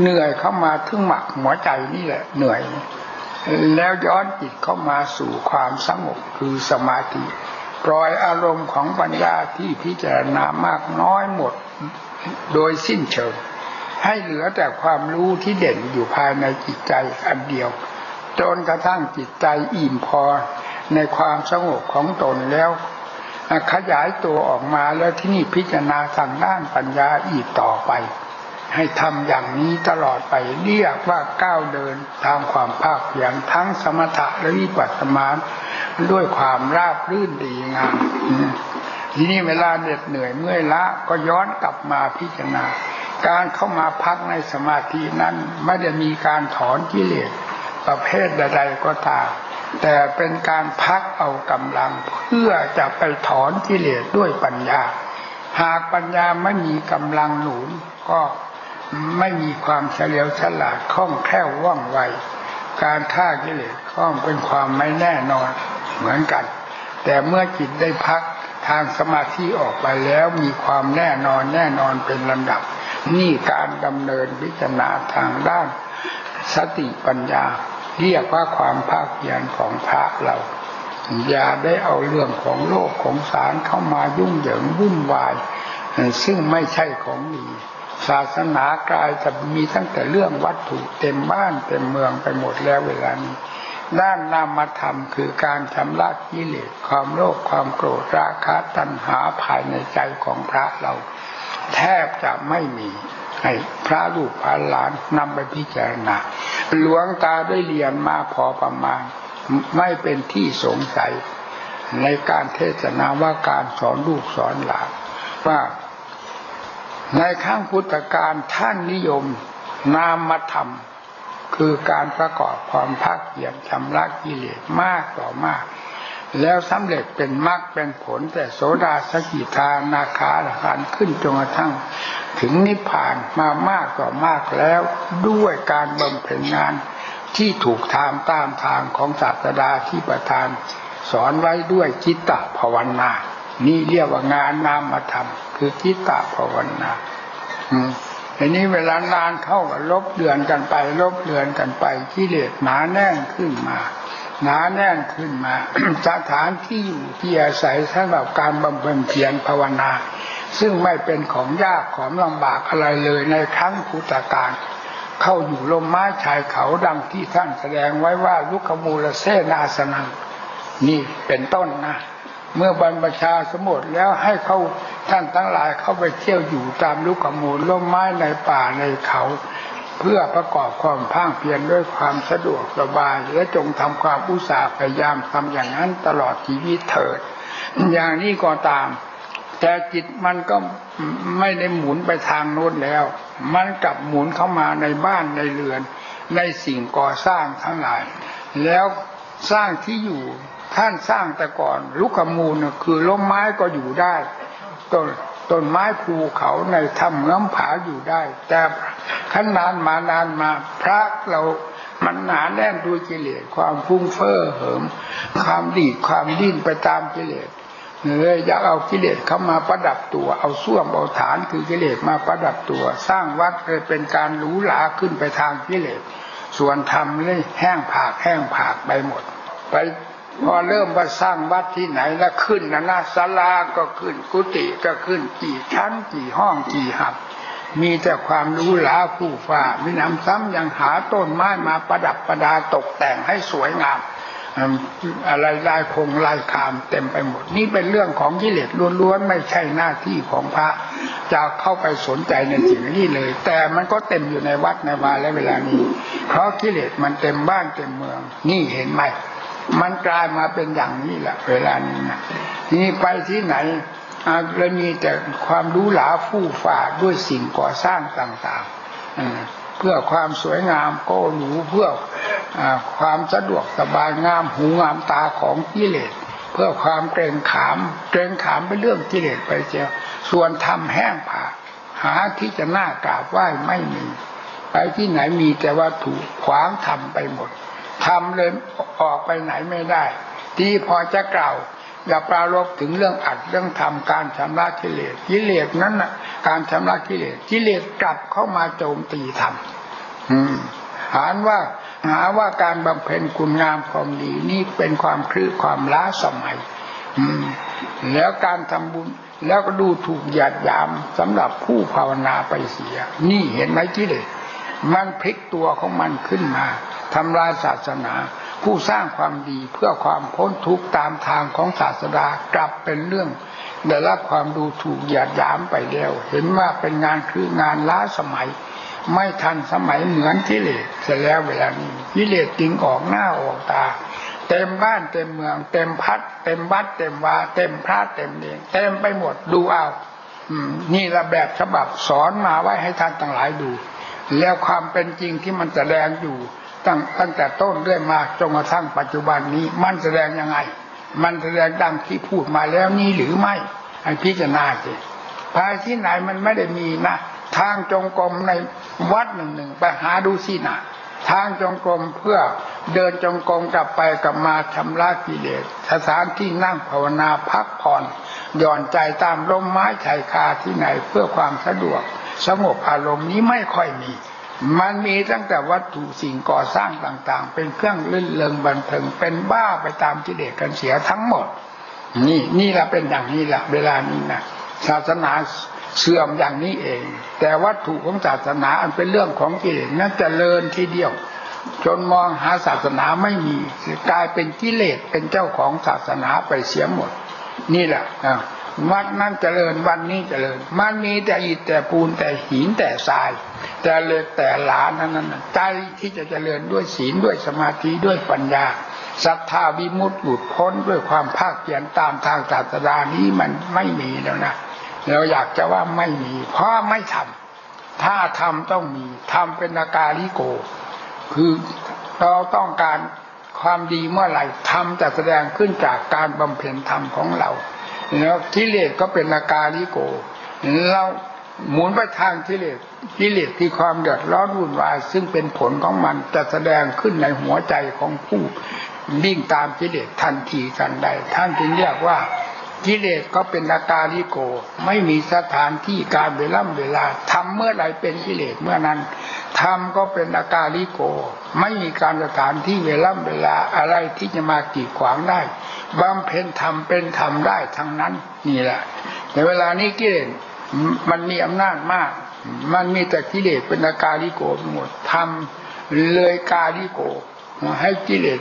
เหนื่อยเข้ามาถึงหมักหัวใจนี่แหละเหนื่อย แล้วย้อนจิตเข้ามาสู่ความสงบคือสมาธิปล่อยอารมณ์ของปัญญาที่พิจารณามากน้อยหมด โดยสิ้นเชิง ให้เหลือแต่ความรู้ที่เด่นอยู่ภายในจิตใจอันเดียว จนกระทั่งจิตใจอิ่มพอในความสงบของตนแล้ว ขยายตัวออกมาแล้วที่นี่พิจารณาทางด้านปัญญาอีกต่อไป ให้ทำอย่างนี้ตลอดไปเรียกว่าก้าวเดินตามความภาคเพียรทั้งสมถะและวิปัสสนาด้วยความราบรื่นดีงาม ทีนี้เวลาเหน็ดเหนื่อยเมื่อยล้าก็ย้อนกลับมาพิจารณา การเข้ามาพักในสมาธินั้นไม่ได้มีการถอนกิเลสประเภทใดๆก็ตามแต่เป็นการพักเอากำลังเพื่อจะไปถอนกิเลสด้วยปัญญา หากปัญญาไม่มีกำลังหนุนก็ไม่มีความเฉลียวฉลาดคล่องแคล่วว่องไว การฆ่ากิเลสก็เป็นความไม่แน่นอนเหมือนกัน แต่เมื่อจิตได้พัก ทางสมาธิออกไปแล้วมีความแน่นอนแน่นอนเป็นลำดับ นี่การดำเนินพิจารณาทางด้าน สติปัญญา เรียกว่าความภาคเพียรของพระเราอย่าได้เอาเรื่องของโลกของสารเข้ามายุ่งเหยิงวุ่นวาย ซึ่งไม่ใช่ของดีศาสนากลายจะมีตั้งแต่เรื่องวัตถุเต็มบ้านเต็มเมืองไปหมดแล้วเวลานี้ ด้านนามธรรมคือการชำระกิเลสความโลภความโกรธราคะตัณหาภายในใจของพระเรา แทบจะไม่มีให้พระลูกพระหลานนำไปพิจารณาหลวงตาได้เรียนมาพอประมาณ ไม่เป็นที่สงสัย ในการเทศนาว่าการสอนลูกสอนหลานว่า ในข้างพุทธการท่านนิยมนามธรรม คือการประกอบความภาคเพียรชำระกิเลสมากต่อมาก แล้วสำเร็จเป็นมรรคเป็นผลแต่โสดาสกิทานาคาละการขึ้นจนกระทั่ง ถึงนิพพานมามากต่อมากแล้วด้วยการบำเพ็ญงานที่ถูกทางตามทางของศาสดาที่ประทาน สอนไว้ด้วยจิตตภาวนา นี่เรียกว่างานนามธรรมคือกิตตภาวนาอั นนี้เวลานานเข้ากับลบเดือนกันไป ลบเดือนกันไปกิเลสหนาแน่นขึ้นมาหนาแน่นขึ้นมาสถานที่อยู่ที่อาศัยสำหรับการบำเพ็ญเพียรภาวนา ซึ่งไม่เป็นของยากของลำบากอะไรเลยในครั้งพุทธกาลเข้าอยู่ลมไม้ชายเขาดังที่ท่านแสดงไว้ว่าลุกขมูลเสนาสนังนี่เป็นต้นนะ เมื่อบรรพชาสมุทรแล้วให้เขาท่านทั้งหลายเข้าไปเที่ยวอยู่ตามลูกขมูลร่มไม้ในป่าในเขา เพื่อประกอบความพางเพียรด้วยความสะดวกสบาย และจงทำความอุตสาห์พยายามทำอย่างนั้นตลอดชีวิตเถิด อย่างนี้ก็ตาม แต่จิตมันก็ไม่ได้หมุนไปทางโน้นแล้ว มันกลับหมุนเข้ามาในบ้านในเรือน ในสิ่งก่อสร้างทั้งหลาย แล้วสร้างที่อยู่ ท่านสร้างแต่ก่อนลุกขมูลคือล้มไม้ก็อยู่ได้ต้นต้นไม้ภูเขาในถ้ำเงื้อมผาอยู่ได้ แต่ขั้นนานมานานมาพระเรามันหนาแน่นด้วยกิเลสความฟุ้งเฟ้อเหิม ความดีความดิ้นไปตามกิเลสเลยอยากเอากิเลสเข้ามาประดับตัว เอาส้วมเอาฐานคือกิเลสมาประดับตัว สร้างวัดเลยเป็นการหรูหราขึ้นไปทางกิเลสส่วนธรรมเลยแห้งผากแห้งผากไปหมด ไป พอเริ่มมาสร้างวัดที่ไหนแล้วขึ้นนะนะศาลาก็ขึ้นกุฏิก็ขึ้นกี่ชั้นกี่ห้องกี่หับ มีแต่ความรู้หลาผู้ฟ้ามีน้ำซ้ำยังหาต้นไม้มาประดับประดาตกแต่งให้สวยงามอืมอะไรลายคงลายคามเต็มไปหมด นี่เป็นเรื่องของกิเลสล้วนๆไม่ใช่หน้าที่ของพระจะเข้าไปสนใจในสิ่งนี้เลย แต่มันก็เต็มอยู่ในวัดในวาและเวลานี้ เพราะกิเลสมันเต็มบ้านเต็มเมือง นี่เห็นไหม มันกลายมาเป็นอย่างนี้แหละเวลานี้นะทีนี้ไปที่ไหนอาเรามีแต่ความรู้หลาฟู่ฝ่าด้วยสิ่งก่อสร้างต่างๆ เพื่อความสวยงามก็หรูเพื่ออความสะดวกสบายงามหูงามตาของกิเลส เพื่อความเกรงขามเกรงขามเป็นเรื่องกิเลสไปเจียวส่วนทำแห้งผาหาที่จะน่ากราบไหว้ไม่มี ไปที่ไหนมีแต่ว่าถูกขวางทำไปหมด ทำเลยออกไปไหนไม่ได้ ที่พอจะกล่าวอย่าปรารภถึงเรื่องอรรถเรื่องธรรมการชำระกิเลสกิเลสนั้นน่ะการชำระกิเลสกิเลสกลับเข้ามาโจมตีธรรมอืมหาว่าหาว่าการบำเพ็ญคุณงามความดีนี่เป็นความครึความล้าสมัยแล้วการทำบุญแล้วก็ดูถูกเหยียดหยามสำหรับผู้ภาวนาไปเสีย นี่เห็นไหมกิเลสมันพลิกตัวของมันขึ้นมา ทำลายศาสนา ผู้สร้างความดีเพื่อความพ้นทุกข์ตามทางของศาสดากลับเป็นเรื่องได้รับความดูถูกหยาดยามไปแล้วเห็นว่าเป็นงานคืองานล้าสมัย ไม่ทันสมัยเหมือนกิเลสเสร็จแล้วเวลานี้กิเลสจึงออกหน้าออกตา เต็มบ้านเต็มเมือง เต็มพัด เต็มวัดเต็มวา เต็มพระเต็มเดงเต็มไปหมดดูเอาอืมนี่ละแบบฉบับสอนมาไว้ให้ท่านทั้งหลายดู แล้วความเป็นจริงที่มันแสดงอยู่ ตั้งตั้งแต่ต้นเรื่อยมาจนกระทั่งปัจจุบันนี้มันแสดงยังไง มันแสดงดังที่พูดมาแล้วนี่หรือไม่ให้พิจารณาสิภายที่ไหนมันไม่ได้มีนะทางจงกรมในวัดหนึ่งหนึ่งไปหาดูสินะทางจงกรมเพื่อเดินจงกรมกลับไปกลับมาชำระกิเลสสถานที่นั่งภาวนาพักผ่อนหย่อนใจตามร่มไม้ชายคาที่ไหนเพื่อความสะดวก สงบอารมณ์นี้ไม่ค่อยมี มันมีตั้งแต่วัตถุสิ่งก่อสร้างต่างๆ เป็นเครื่องลื่นเริงบันเทิงเป็นบ้าไปตามกิเลสกันเสียทั้งหมด นี่นี่ละเป็นอย่างนี้ละเวลานี้นะศาสนาเสื่อมอย่างนี้เอง แต่วัตถุของศาสนาอันเป็นเรื่องของกิเลสนั้นจเจริญทีเดียว จนมองหาศาสนาไม่มีกลายเป็นกิเลสเป็นเจ้าของศาสนาไปเสียหมด นี่แหละอะ วัดนั้นเจริญวันนี้เจริญ มันมีแต่อิฐแต่ปูนแต่หินแต่ทราย แต่เล็กแต่หลานนั้นนั้นใจที่จะเจริญด้วยศีลด้วยสมาธิด้วยปัญญาศรัทธาวิมุตติหลุดพ้นด้วยความภาคเพียรตามทางศาสดานี้มันไม่มีแล้วนะเราอยากจะว่าไม่มี เพราะไม่ทำถ้าทำต้องมีทำเป็นอาการลิโก คือเราต้องการความดีเมื่อไหร่ทำจะแสดงขึ้นจากการบำเพ็ญธรรมของเรา แล้วกิเลสก็เป็นอาการลิโก เราหมุนไปทางกิเลสกิเลสที่ความเดือดร้อนวุ่นวายซึ่งเป็นผลของมันจะแสดงขึ้นในหัวใจของผู้วิ่งตามกิเลสทันทีทันใด ท่านจึงเรียกว่ากิเลสก็เป็นอาการลิโก ไม่มีสถานที่การเวลาเวลาทำเมื่อไรเป็นกิเลสเมื่อนั้นทำก็เป็นอาการลิโก ไม่มีการสถานที่เวลาเวลาอะไรที่จะมากีดขวางได้ บำเพ็ญธรรมเป็นธรรมได้ทั้งนั้น นี่แหละ แต่เวลานี้กิเลสมันมีอำนาจมาก มันมีแต่กิเลสเป็นอาการลิโกหมดทำเลยกาลิโก ให้กิเลส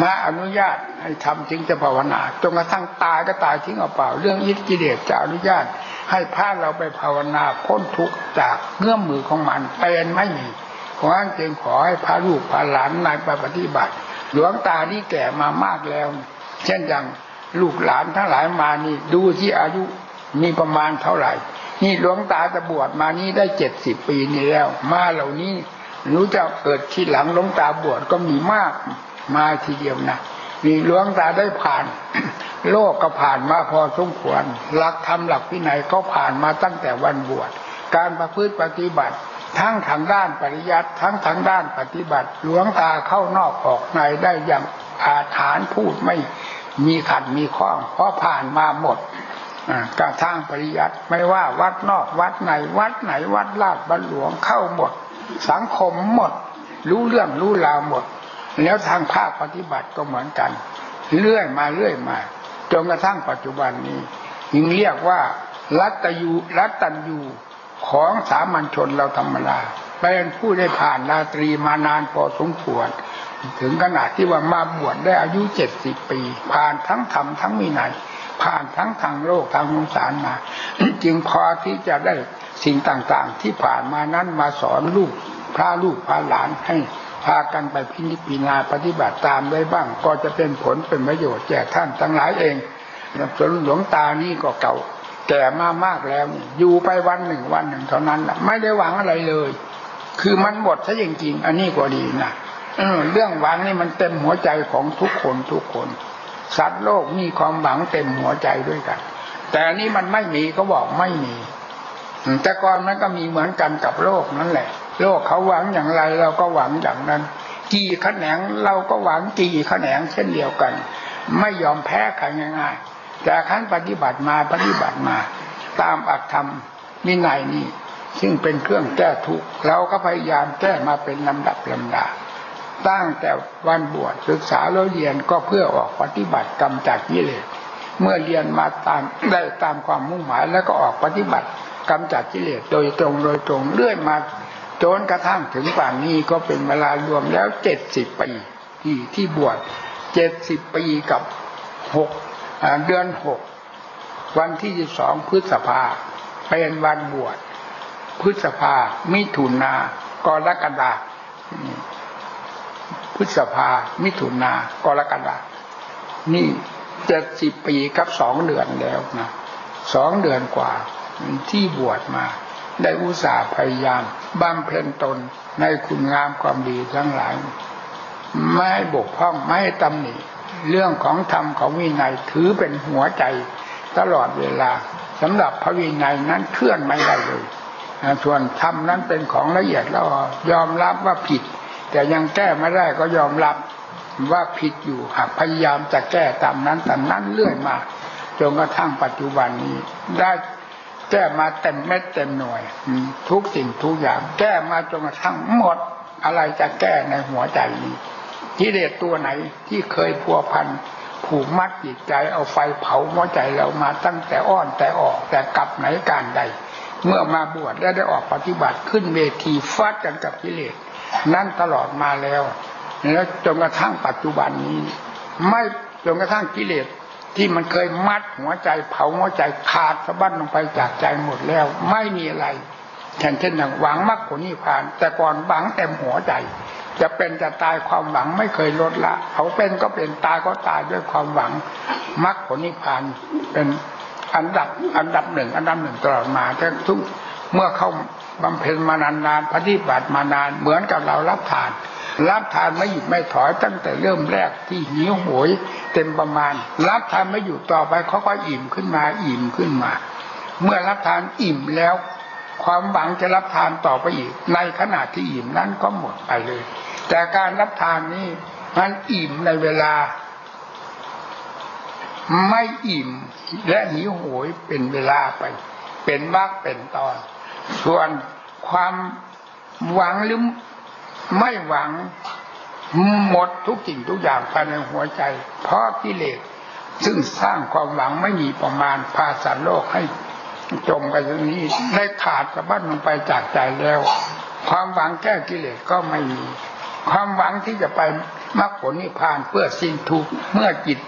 มาอนุญาตให้ทำจึงจะภาวนาจนกระทั่งตายก็ตายทิ้งเอาเปล่า เรื่องยึดกิเลสจะอนุญาต ให้พาเราไปภาวนาพ้นทุกข์จากเงื่อมมือของมันเป็นไม่มีขอจึงขอให้พาลูกพาหลานนายไปปฏิบัติ หลวงตานี่แก่มามากแล้ว เช่นอย่างลูกหลานทั้งหลายมานี่ ดูที่อายุมีประมาณเท่าไหร่ นี่หลวงตาจะบวชมานี่ได้เจ็ดสิบปีนี่แล้ว มาเหล่านี้รู้จะเกิดที่หลังหลวงตาบวชก็มีมากมาทีเดียวนะมีหลวงตาได้ผ่าน โลกก็ผ่านมาพอสมควร หลักธรรมหลักพินัยก็ผ่านมาตั้งแต่วันบวชการประพฤติปฏิบัติ ทั้งทางด้านปริยัติทั้งทางด้านปฏิบัติหลวงตาเข้านอกออกในได้อย่างอาถานพูดไม่มีขัดมีข้องเพราะผ่านมาหมดกระทั่งปริยัติไม่ว่าวัดนอกวัดในวัดไหนวัดลาดบัรหลวงเข้าหมด สังคมหมด รู้เรื่องรู้ราวหมด แล้วทางภาคปฏิบัติก็เหมือนกัน เรื่อยมาเรื่อยมาจนกระทั่งปัจจุบันนี้ยิ่งเรียกว่ารัตยูรัตตัญยู ของสามัญชนเราธรรมดาเป็นผู้ได้ผ่านราตรีมานานพอสมควร ถึงขนาดที่ว่ามาบวชได้อายุเจ็ดสิบปี ผ่านทั้งธรรมทั้งมีไหนผ่านทั้งทางโลกทางสงสารมา จึงพอที่จะได้สิ่งต่างๆ ที่ผ่านมานั้นมาสอนลูกพระลูกพระหลานให้พากันไปพินิจพิจารณาปฏิบัติตามได้บ้าง ก็จะเป็นผลเป็นประโยชน์แก่ท่านทั้งหลายเองส่วนหลวงตานี่ก็เก่า แก่มามากแล้วอยู่ไปวันหนึ่งวันหนึ่งเท่านั้นแหละไม่ได้หวังอะไรเลย คือมันหมดซะจริงๆอันนี้ก็ดีนะเออเรื่องหวังนี่มันเต็มหัวใจของทุกคนทุกคน สัตว์โลกมีความหวังเต็มหัวใจด้วยกัน แต่อันนี้มันไม่มีก็บอกไม่มีแต่ก่อนมันก็มีเหมือนกันกับโลกนั่นแหละ โลกเขาหวังอย่างไรเราก็หวังอย่างนั้น กี่ขแขนงเราก็หวังกี่ขแขนงเช่นเดียวกัน ไม่ยอมแพ้ใครง่าย ๆ แต่ขั้นปฏิบัติมาปฏิบัติมา ตามอัตธรรมนินัยนี่ ซึ่งเป็นเครื่องแก้ทุกข์เราก็พยายามแก้มาเป็นลำดับลำดาตั้งแต่วันบวชศึกษาแล้วเรียนก็เพื่อออกปฏิบัติกรรมจากกิเลสเมื่อเรียนมาตามได้ตามความมุ่งหมายแล้วก็ออกปฏิบัติกำจัดกิเลสโดยตรงโดยตรงเรื่อยมาจนกระทั่งถึงป่านนี้ก็เป็นเวลารวมแล้วเจ็ดสิบปีที่ที่บวชเจ็ดสิบปีกับหก เดือนหกวันที่สิบสองพฤษภาเป็นวันบวชพฤษภา มิถุนากรกฎาพฤษภา มิถุนากรกฎานี่เจ็ดสิบปีกับสองเดือนแล้วนะสองเดือนกว่าที่บวชมา ได้อุตส่าห์พยายามบำเพ็ญตนในคุณงามความดีทั้งหลาย ไม่ให้บกพร่อง ไม่ให้ตำหนิ เรื่องของธรรมของวินัยถือเป็นหัวใจตลอดเวลาสำหรับพระวินัยนั้นเคลื่อนไม่ได้เลยส่วนธรรมนั้นเป็นของละเอียดแล้วยอมรับว่าผิด แต่ยังแก้ไม่ได้ก็ยอมรับว่าผิดอยู่หากพยายามจะแก้ตามนั้นตามนั้นเรื่อยมาจนกระทั่งปัจจุบันนี้ ได้แก้มาเต็มเม็ดเต็มหน่วย ทุกสิ่งทุกอย่าง แก้มาจนกระทั่งหมดอะไรจะแก้ในหัวใจนี้ กิเลสตัวไหนที่เคยพัวพันผูกมัดจิตใจเอาไฟเผาหัวใจเรามาตั้งแต่อ้อนแต่ออกแต่กลับไหนการใด เมื่อมาบวชและได้ออกปฏิบัติขึ้นเวทีฟาดกันกับกิเลสนั่นตลอดมาแล้ว แล้วจนกระทั่งปัจจุบันนี้ ไม่จนกระทั่งกิเลสที่มันเคยมัดหัวใจเผาหัวใจขาดสะบั้นลงไปจากใจหมดแล้ว ไม่มีอะไรเช่นเช่นอย่างหวังมรรคผลนิพพาน แต่ก่อนหวังเต็มหัวใจ จะเป็นจะตายความหวังไม่เคยลดละเขาเป็นก็เป็นตายก็ตายด้วยความหวังมรรคผลนิพพานเป็นอันดับอันดับหนึ่งอันดับหนึ่งตลอดมาแต่ทุกเมื่อเข้าบำเพ็ญมานานๆปฏิบัติมานานเหมือนกับเรารับทาน รับทานไม่หยุดไม่ถอยตั้งแต่เริ่มแรกที่หิวโหยเต็มประมาณ รับทานไม่หยุดต่อไปเขาก็อิ่มขึ้นมาอิ่มขึ้นมา เมื่อรับทานอิ่มแล้ว ความหวังจะรับทานต่อไปอีก ในขณะที่อิ่มนั้นก็หมดไปเลย แต่การรับทานนี้มันอิ่มในเวลา ไม่อิ่มและหิวโหยเป็นเวลาไป เป็นมากเป็นตอน ส่วนความหวังหรือไม่หวังหมดทุกสิ่งทุกอย่างภายในหัวใจ เพราะกิเลสซึ่งสร้างความหวังไม่มีประมาณพาสัตว์โลกให้จมกันอย่างนี้ได้ขาดสะบั้นลงไปจากใจแล้ว ความหวังแก้กิเลสก็ไม่มี ความหวังที่จะไปมรรคผลนิพพานเพื่อสิ้นทุกข์เมื่อจิต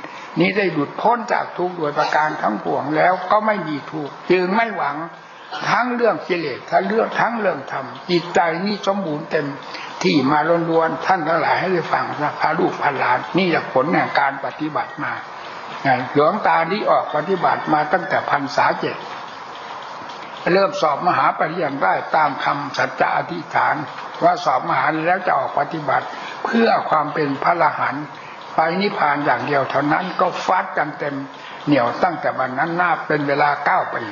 นี้ได้หลุดพ้นจากทุกข์โดยประการทั้งปวงแล้วก็ไม่มีทุกข์จึงไม่หวังทั้งเรื่องกิเลสทั้งเรื่องทั้งเรื่องธรรมจิตใจนี้สมบูรณ์เต็มที่มาล้วนๆท่านทั้งหลายให้ได้ฟังนะพาลูกพาหลานนี่แหละผลแห่งการปฏิบัติมาหลวงตาที่ออกปฏิบัติมาตั้งแต่พันษาเจ็ด เริ่มสอบมหาปริญญาได้ตามคำสัจจะอธิษฐาน ว่าสอบมหาแล้วจะออกปฏิบัติ เพื่อความเป็นพระรหันไปนิพพานอย่างเดียวเท่านั้นก็ฟัดกันเต็มเหนียวตั้งแต่วันนั้นหน้าเป็นเวลาเก้าปี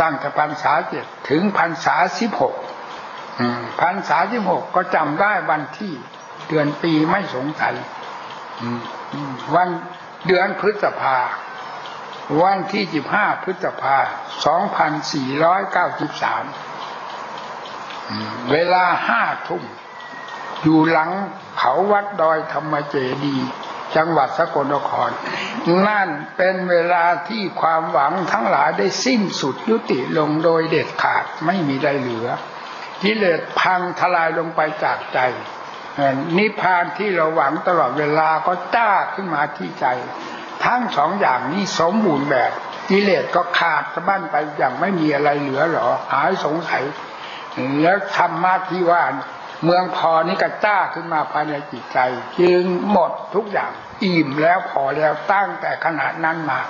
ตั้งแต่พันษาเจ็ดถึงพันษาสิบหกพันษาสิบหกก็จำได้วันที่เดือนปีไม่สงสัยวันเดือนพฤษภา วันที่สิบห้าพฤษภาสองพันสี่ร้อยเก้าสิบสามเวลาห้าทุ่ม อยู่หลังเขาวัดดอยธรรมเจดี จังหวัดสกลนคร นั่นเป็นเวลาที่ความหวังทั้งหลายได้สิ้นสุดยุติลงโดยเด็ดขาดไม่มีใดเหลือกิเลสพังทลายลงไปจากใจนิพพานที่เราหวังตลอดเวลาก็จ้าขึ้นมาที่ใจ ทั้งสองอย่างนี้สมบูรณ์แบบกิเลสก็ขาดสะบั้นไปอย่างไม่มีอะไรเหลือหรอ หายสงสัย แล้วธรรมะที่ว่าเมืองพอนี้ก็จ้าขึ้นมาภายในจิตใจ จึงหมดทุกอย่างอิ่มแล้วพอแล้วตั้งแต่ขนาดนั้นมา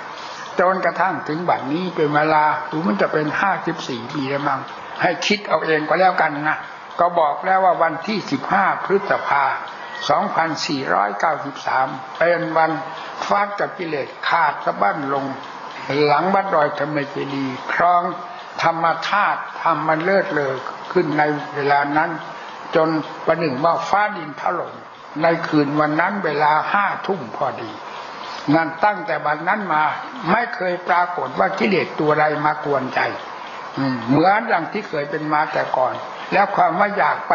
จนกระทั่งถึงบัดนี้เป็นเวลาดูมันจะเป็นห้าสิบสี่ปีแล้วมั้งให้คิดเอาเองก็แล้วกันนะก็บอกแล้วว่าวันที่สิบห้าพฤษภา สองพันสี่ร้อยเป็นวันฟาดกับกิเลสขาดสะบั้นลง หลังบัดดอยธรรมเจดีครองธรรมธาตุทำมันเลิศเลอขึ้นในเวลานั้น จนประหนึ่งว่าฟ้าดินถล่มในคืนวันนั้นเวลาห้าทุ่มพอดีนั่นตั้งแต่บัดนนั้นมา ไม่เคยปรากฏว่ากิเลสตัวใดมากวนใจเหมือนอย่างที่เคยเป็นมาแต่ก่อน แล้วความว่าอยากไป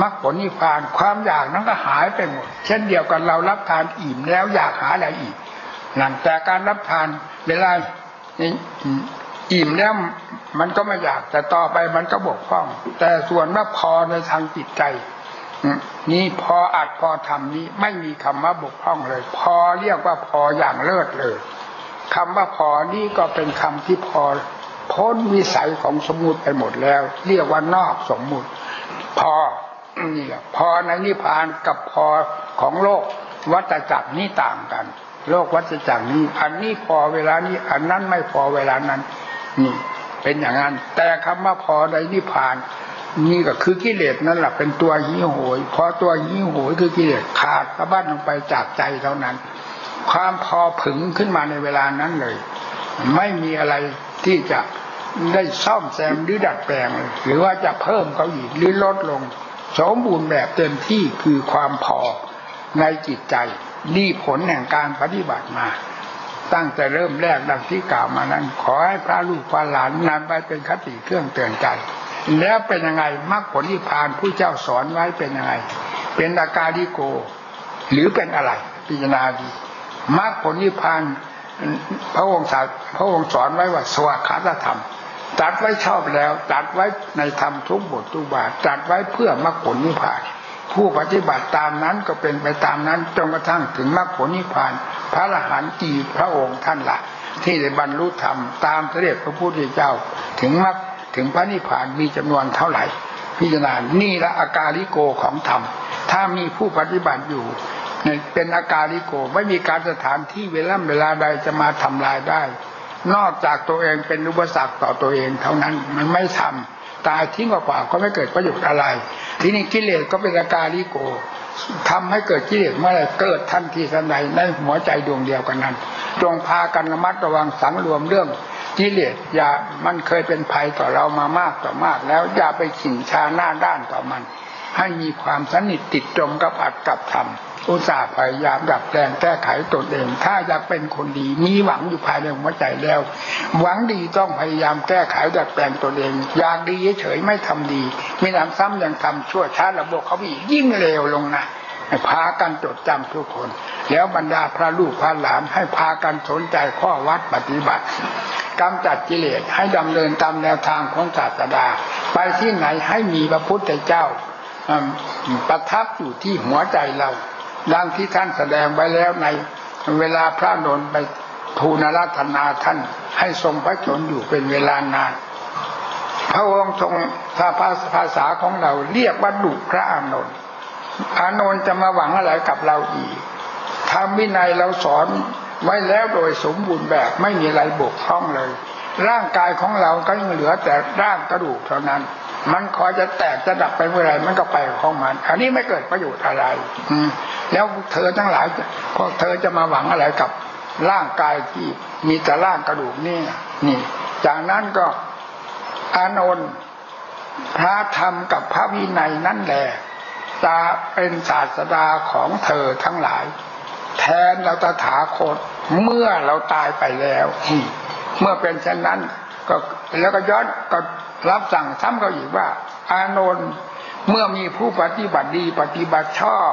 มรรคผลนิพพาน ความอยากนั้นก็หายไปหมด เช่นเดียวกันเรารับทานอิ่มแล้วอยากหาอะไรอีกนั่นแต่การรับทานเวลาอิ่มแล้วมันก็ไม่อยากแต่ต่อไปมันก็บกพร่อง แต่ส่วนว่าพอในทางจิตใจนี่พออัดพอทำนี้ไม่มีคำว่าบกพร่องเลย พอเรียกว่าพออย่างเลิศเลยคำว่าพอนี่ก็เป็นคำที่พอ พ้นวิสัยของสมมุติไปหมดแล้ว เรียกว่านอกสมมุติ พอนี่แหละพอในนิพพานกับพอของโลกวัฏจักรนี่ต่างกัน โลกวัฏจักรนี้ อันนี้พอเวลานี้ อันนั้นไม่พอเวลานั้น นี่ เป็นอย่างนั้น แต่คำว่าพอในนิพพาน นี่ก็คือกิเลสนั่นแหละเป็นตัวหิ้วโหยพอตัวหิ้วโหยคือกิเลสขาดสะบั้นลงไปจากใจเท่านั้น ความพอผึงขึ้นมาในเวลานั้นเลย ไม่มีอะไรที่จะได้ซ่อมแซมหรือดัดแปลงหรือว่าจะเพิ่มเขาอีกหรือลดลง สมบูรณ์แบบเต็มที่คือความพอในจิตใจนี่ผลแห่งการปฏิบัติมา ตั้งแต่เริ่มแรกดังที่กล่าวมานั้น ขอให้พระลูกพระหลานนำไปเป็นคติเครื่องเตือนใจ แล้วเป็นยังไงมรรคผลนิพพานผู้เจ้าสอนไว้เป็นยังไง เป็นอาการดิโก หรือเป็นอะไร พิจารณาดีมรรคผลนิพพาน พระองค์สอนพระองค์สอนไว้ว่าสวัสดิธรรมตัดไว้ชอบแล้ว ตัดไว้ในธรรมทุกบททุกบาทตัดไว้เพื่อมรรคผลนิพพาน ผู้ปฏิบัติตามนั้นก็เป็นไปตามนั้นจนกระทั่งถึงมรรคผลนิพพาน พระอรหันต์กี่พระองค์ท่านละที่ได้บรรลุธรรมตามเสด็จพระพุทธเจ้า ถึงมรรคถึงพระนิพพานมีจำนวนเท่าไหร่พิจารณานี่ละอาการิโกของธรรมถ้ามีผู้ปฏิบัติอยู่ เป็นอาการิโกไม่มีการสถานที่เวลาเวลาใดจะมาทำลายได้ นอกจากตัวเองเป็นอุปสรรคต่อตัวเองเท่านั้นมันไม่ทำตายทิ้งเปล่าก็ไม่เกิดประโยชน์อะไร ทีนี้กิเลสก็เป็นอาการิโกทำให้เกิดกิเลสเมื่อไรเกิดทันทีทันใดในหัวใจดวงเดียวกันนั้นจงพากันระมัดระวังสังรวมเรื่องกิเลสอย่ามันเคยเป็นภัยต่อเรามามากต่อมาก แล้วอย่าไปขิงชาหน้าด้านต่อมัน ให้มีความสนิทติดจมกับอัดกับธรรม อุตส่าห์พยายามดับแปลงแก้ไขตนเอง ถ้าอยากเป็นคนดีมีหวังอยู่ภายในหัวใจแล้ว หวังดีต้องพยายามแก้ไขดัดแปลงตนเอง อยากดีเฉยไม่ทำดี มีน้ำซ้ำยังทำชั่วช้าระบบเขาอีกยิ่งเลวลงนะพากันจดจำทุกคน แล้วบรรดาพระลูกพระหลานให้พากันสนใจข้อวัดปฏิบัติกำจัดกิเลสให้ดำเนินตามแนวทางของศาสดา ไปที่ไหนให้มีพระพุทธเจ้าประทับอยู่ที่หัวใจเรา ดังที่ท่านแสดงไว้แล้วในเวลาพระนนไปทูลรัตนาท่านให้ทรงพระชนอยู่เป็นเวลานาน พระองค์ทรงถ้าภาษาของเราเรียกว่าดุพระอานนท์อานนท์จะมาหวังอะไรกับเราอีกทำวินัยเราสอนไว้แล้วโดยสมบูรณ์แบบไม่มีอะไรบกพร่องเลย ร่างกายของเราก็ยังเหลือแต่ร่างกระดูกเท่านั้น มันคอยจะแตกจะดับไปเมื่อไรมันก็ไปของมัน อันนี้ไม่เกิดประโยชน์อะไร อืแล้วเธอทั้งหลายพวกเธอจะมาหวังอะไรกับร่างกายที่มีแต่ร่างกระดูกนี่นี่ จากนั้นก็อานนท์พระธรรมกับพระวินัยนั่นแหละจะเป็นศาสดาของเธอทั้งหลาย แทนเราตถาคตเมื่อเราตายไปแล้ว เมื่อเป็นเช่นนั้น ก็แล้วก็ย้อนก็รับสั่งซ้ำเขาอีกว่า อานนท์เมื่อมีผู้ปฏิบัติดีปฏิบัติชอบ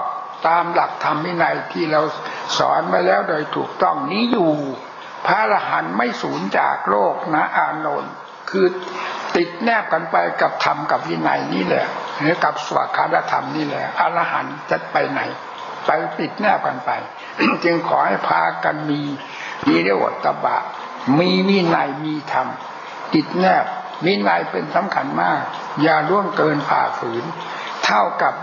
ตามหลักธรรมวินัยที่เราสอนไว้แล้วโดยถูกต้องนี้อยู่ พระอรหันต์ไม่สูญจากโลกนะอานนท์คือติดแนบกันไปกับธรรมกับวินัยนี่แหละหรือกับสวากาธรรมนี่แหละอรหันต์จะไปไหน ไปติดแนบกันไป จึงขอให้พากันมีมีเรียกว่าตบะ มีวินัยมีธรรม ติดแนบวินัยเป็นสำคัญมาก อย่าล่วงเกินฝ่าฝืน เท่ากับ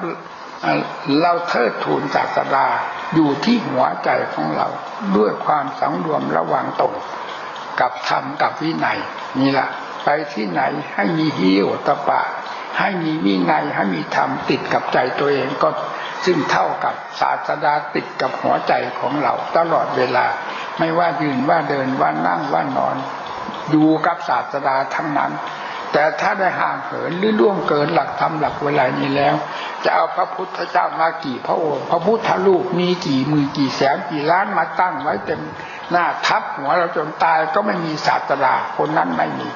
เราเทิดทูนศาสดาอยู่ที่หัวใจของเราด้วยความสังรวมระวังตนกับธรรมกับวินัยนี่แหละไปที่ไหนให้มีฮิโอตปะ ให้มีวินัยให้มีธรรมติดกับใจตัวเองก็ซึ่งเท่ากับศาสดาติดกับหัวใจของเราตลอดเวลา ไม่ว่ายืนว่าเดินว่านั่งว่านอน อยู่กับศาสดาทั้งนั้น แต่ถ้าได้ห่างเหินหรือล่วงเกินหลักธรรมหลักเวลานี้แล้ว จะเอาพระพุทธเจ้ามากี่พระองค์พระพุทธรูปมีกี่มือกี่แสนกี่ล้านมาตั้งไว้เต็มหน้าทับหัวเราจนตายก็ไม่มีศาสดาคนนั้นไม่มี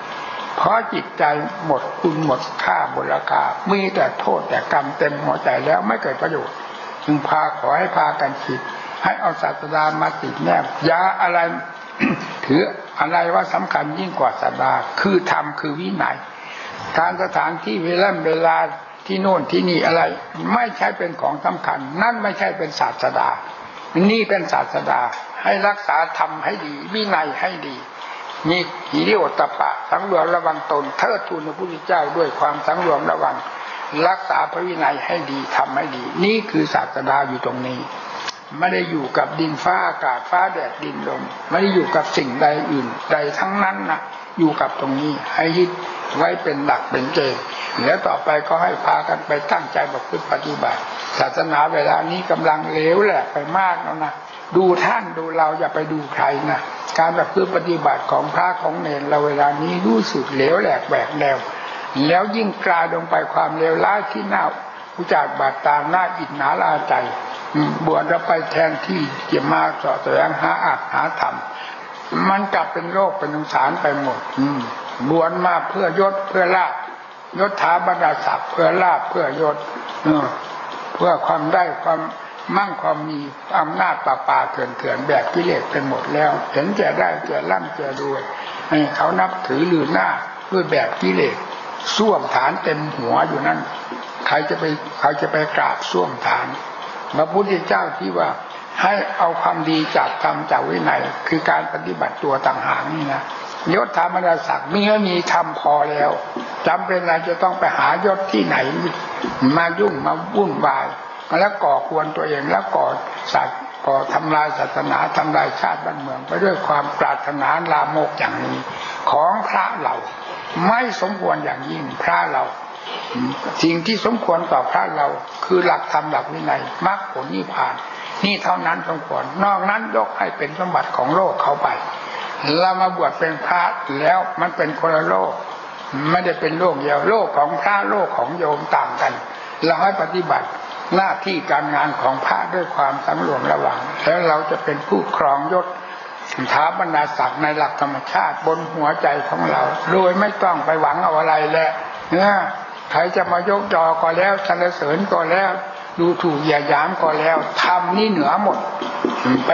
เพราะจิตใจหมดคุณหมดค่าบนราคามีแต่โทษแต่กรรมเต็มหัวใจแล้วไม่เกิดประโยชน์ จึงพาขอให้พากันคิด ให้เอาศาสดามาติดแนบยาอะไร ถืออะไรว่าสำคัญยิ่งกว่าศาสดาคือธรรมคือวินัยการสถานที่เวลาเวลาที่โน่นที่นี่อะไร ไม่ใช่เป็นของสำคัญ นั่นไม่ใช่เป็นศาสดา นี่เป็นศาสดาให้รักษาธรรมให้ดี วินัยให้ดีมีหิริโอตปะ สังรวมระวังตนเทิดทูนพระพุทธเจ้าด้วยความสังรวมระวัง รักษาพระวินัยให้ดีทำให้ดี นี่คือศาสดาอยู่ตรงนี้ ไม่ได้อยู่กับดินฟ้าอากาศฟ้าแดดดินลมไม่ได้อยู่กับสิ่งใดอื่นใดทั้งนั้นนะอยู่กับตรงนี้ให้ยึดไว้เป็นหลักเป็นเกณฑ์แล้วต่อไปก็ให้พากันไปตั้งใจประพฤติปฏิบัติ ศาสนาเวลานี้กำลังเลวแหละไปมากแล้วนะดูท่านดูเราอย่าไปดูใครนะการแบบพื่ปฏิบัติของพระของเนรเราเวลานี้รู้สึกเลวแหลกแหวกแนวแล้วยิ่งกลายลงไปความเลวร้ายที่น่า อุจารบาดตาหน้าอิจนาลาใจบวชแล้วไปแทนที่จะมาสอดแสวงหาอาหาธรรมมันกลับเป็นโรคเป็นสงสารไปหมดบวชมาเพื่อยศเพื่อลาบยศถาบรรดาศักดิ์เพื่อลาบเพื่อยศเพื่อความได้ความมั่งความมีอำนาจป่าป่าเถื่อนเถื่อนแบบกิเลสเป็นหมดแล้วเห็นแก่ได้แก่ร่ำแก่รวยเขานับถือหรือหน้าด้วยแบบกิเลสส้วมฐานเต็มหัวอยู่นั่น ใครจะไปใครจะไปกราบส้วมฐานพระพุทธเจ้าที่ว่าให้เอาความดีจากธรรมจากวินัยคือการปฏิบัติตัวต่างหากนี่นะยศธรรมรศักดิ์มีก็มีทำพอแล้วจำเป็นอะไรจะต้องไปหายศที่ไหน มายุ่งมาวุ่นวายแล้วก่อควรตัวเองแล้วก่อสัตว์ก่อทำลายศาสนาทำลายชาติบ้านเมือง ไปด้วยความปรารถนาลามกอย่างนี้ ของพระเราไม่สมควรอย่างยิ่งพระเรา สิ่งที่สมควรต่อพระเราคือหลักธรรมหลักวินัยมรรคผลนิพพาน นี่เท่านั้นสมควร นอกนั้นยกให้เป็นสมบัติของโลกเขาไป เรามาบวชเป็นพระแล้วมันเป็นคนละโลก ไม่ได้เป็นโลกเดียวโลกของพระโลกของโยมต่างกัน เราให้ปฏิบัติหน้าที่การงานของพระด้วยความสำรวมระวัง แล้วเราจะเป็นผู้ครองยศถาบรรดาศักดิ์ในหลักธรรมชาติบนหัวใจของเรา โดยไม่ต้องไปหวังเอาอะไรแล้วเนี่ย ใครจะมายกจอก็แล้วสรรเสริญก็แล้ว ดูถูกอย่ายามก็แล้วทำนี่เหนือหมด ไป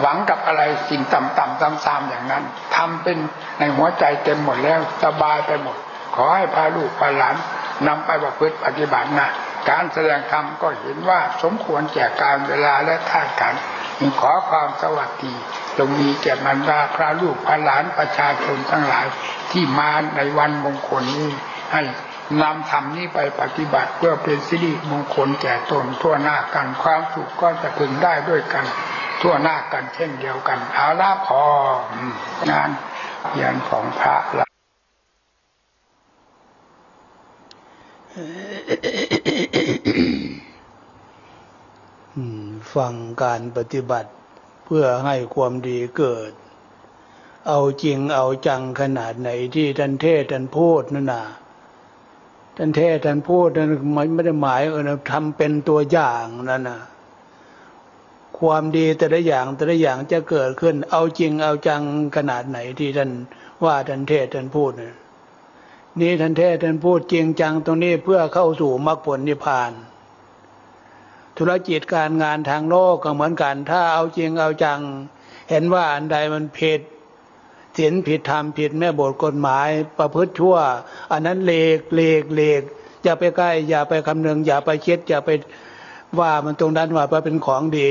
หวังกับอะไรสิ่งต่ำๆซ้ำๆอย่างนั้นทำเป็นในหัวใจเต็มหมดแล้วสบายไปหมด ขอให้พาลูกพาหลานนำไปประพฤติปฏิบัตินะการแสดงธรรมก็เห็นว่าสมควรแก่การเวลาและท่ากันขอความสวัสดีจงมีแก่บรรดาพระลูกพระหลานประชาชนทั้งหลายที่มาในวันมงคลนี้ให้ นำธรรมนี้ไปปฏิบัติเพื่อเป็นสิริมงคลแก่ตนทั่วหน้ากันความสุขก็จะพึงได้ด้วยกัน ทั่วหน้ากันเช่นเดียวกันเอาละพองานเรียนของพระละฟังการปฏิบัติเพื่อให้ความดีเกิด เอาจริงเอาจังขนาดไหนที่ท่านเทศท่านพูดนั่นน่ะ ท่านเทศท่านพูดนั่นไม่ได้หมายเออทำเป็นตัวอย่างนั่นนะความดีแต่ละอย่างแต่ละอย่างจะเกิดขึ้น เอาจริงเอาจังขนาดไหนที่ท่านว่าท่านเทศท่านพูดเนี่ยนี่ท่านเทศท่านพูดจริงจังตรงนี้เพื่อเข้าสู่มรรคผลนิพพาน ธุรกิจการงานทางโลกก็เหมือนกัน ถ้าเอาจริงเอาจัง เห็นว่าอันใดมันผิด ศีลผิดธรรมผิดแม่บทกฎหมายประพฤติชั่ว อันนั้นเลกเลกเลกอย่าไปใกล้ อย่าไปคำนึง อย่าไปคิดอย่าไปว่ามันตรงนั้นว่าเป็นของดี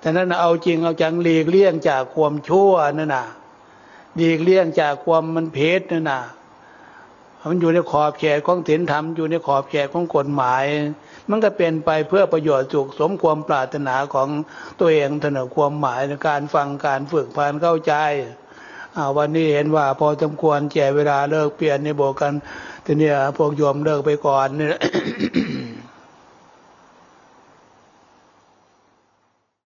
แต่นั้นเอาจริงเอาจังหลีกเลี่ยงจากความชั่วนั่นน่ะหลีกเลี่ยงจากความมันเพศนั่นน่ะมันอยู่ในขอบเขตของศีลธรรมอยู่ในขอบเขตของกฎหมาย มันก็เป็นไปเพื่อประโยชน์สุขสมความปรารถนาของตัวเองถนอความหมายในการฟังการฝึกพานเข้าใจ วันนี้เห็นว่าพอสมควรแก่เวลาเลิกเปลี่ยนในโบกกันทีนี้พวกโยมเลิกไปก่อนเนี่ย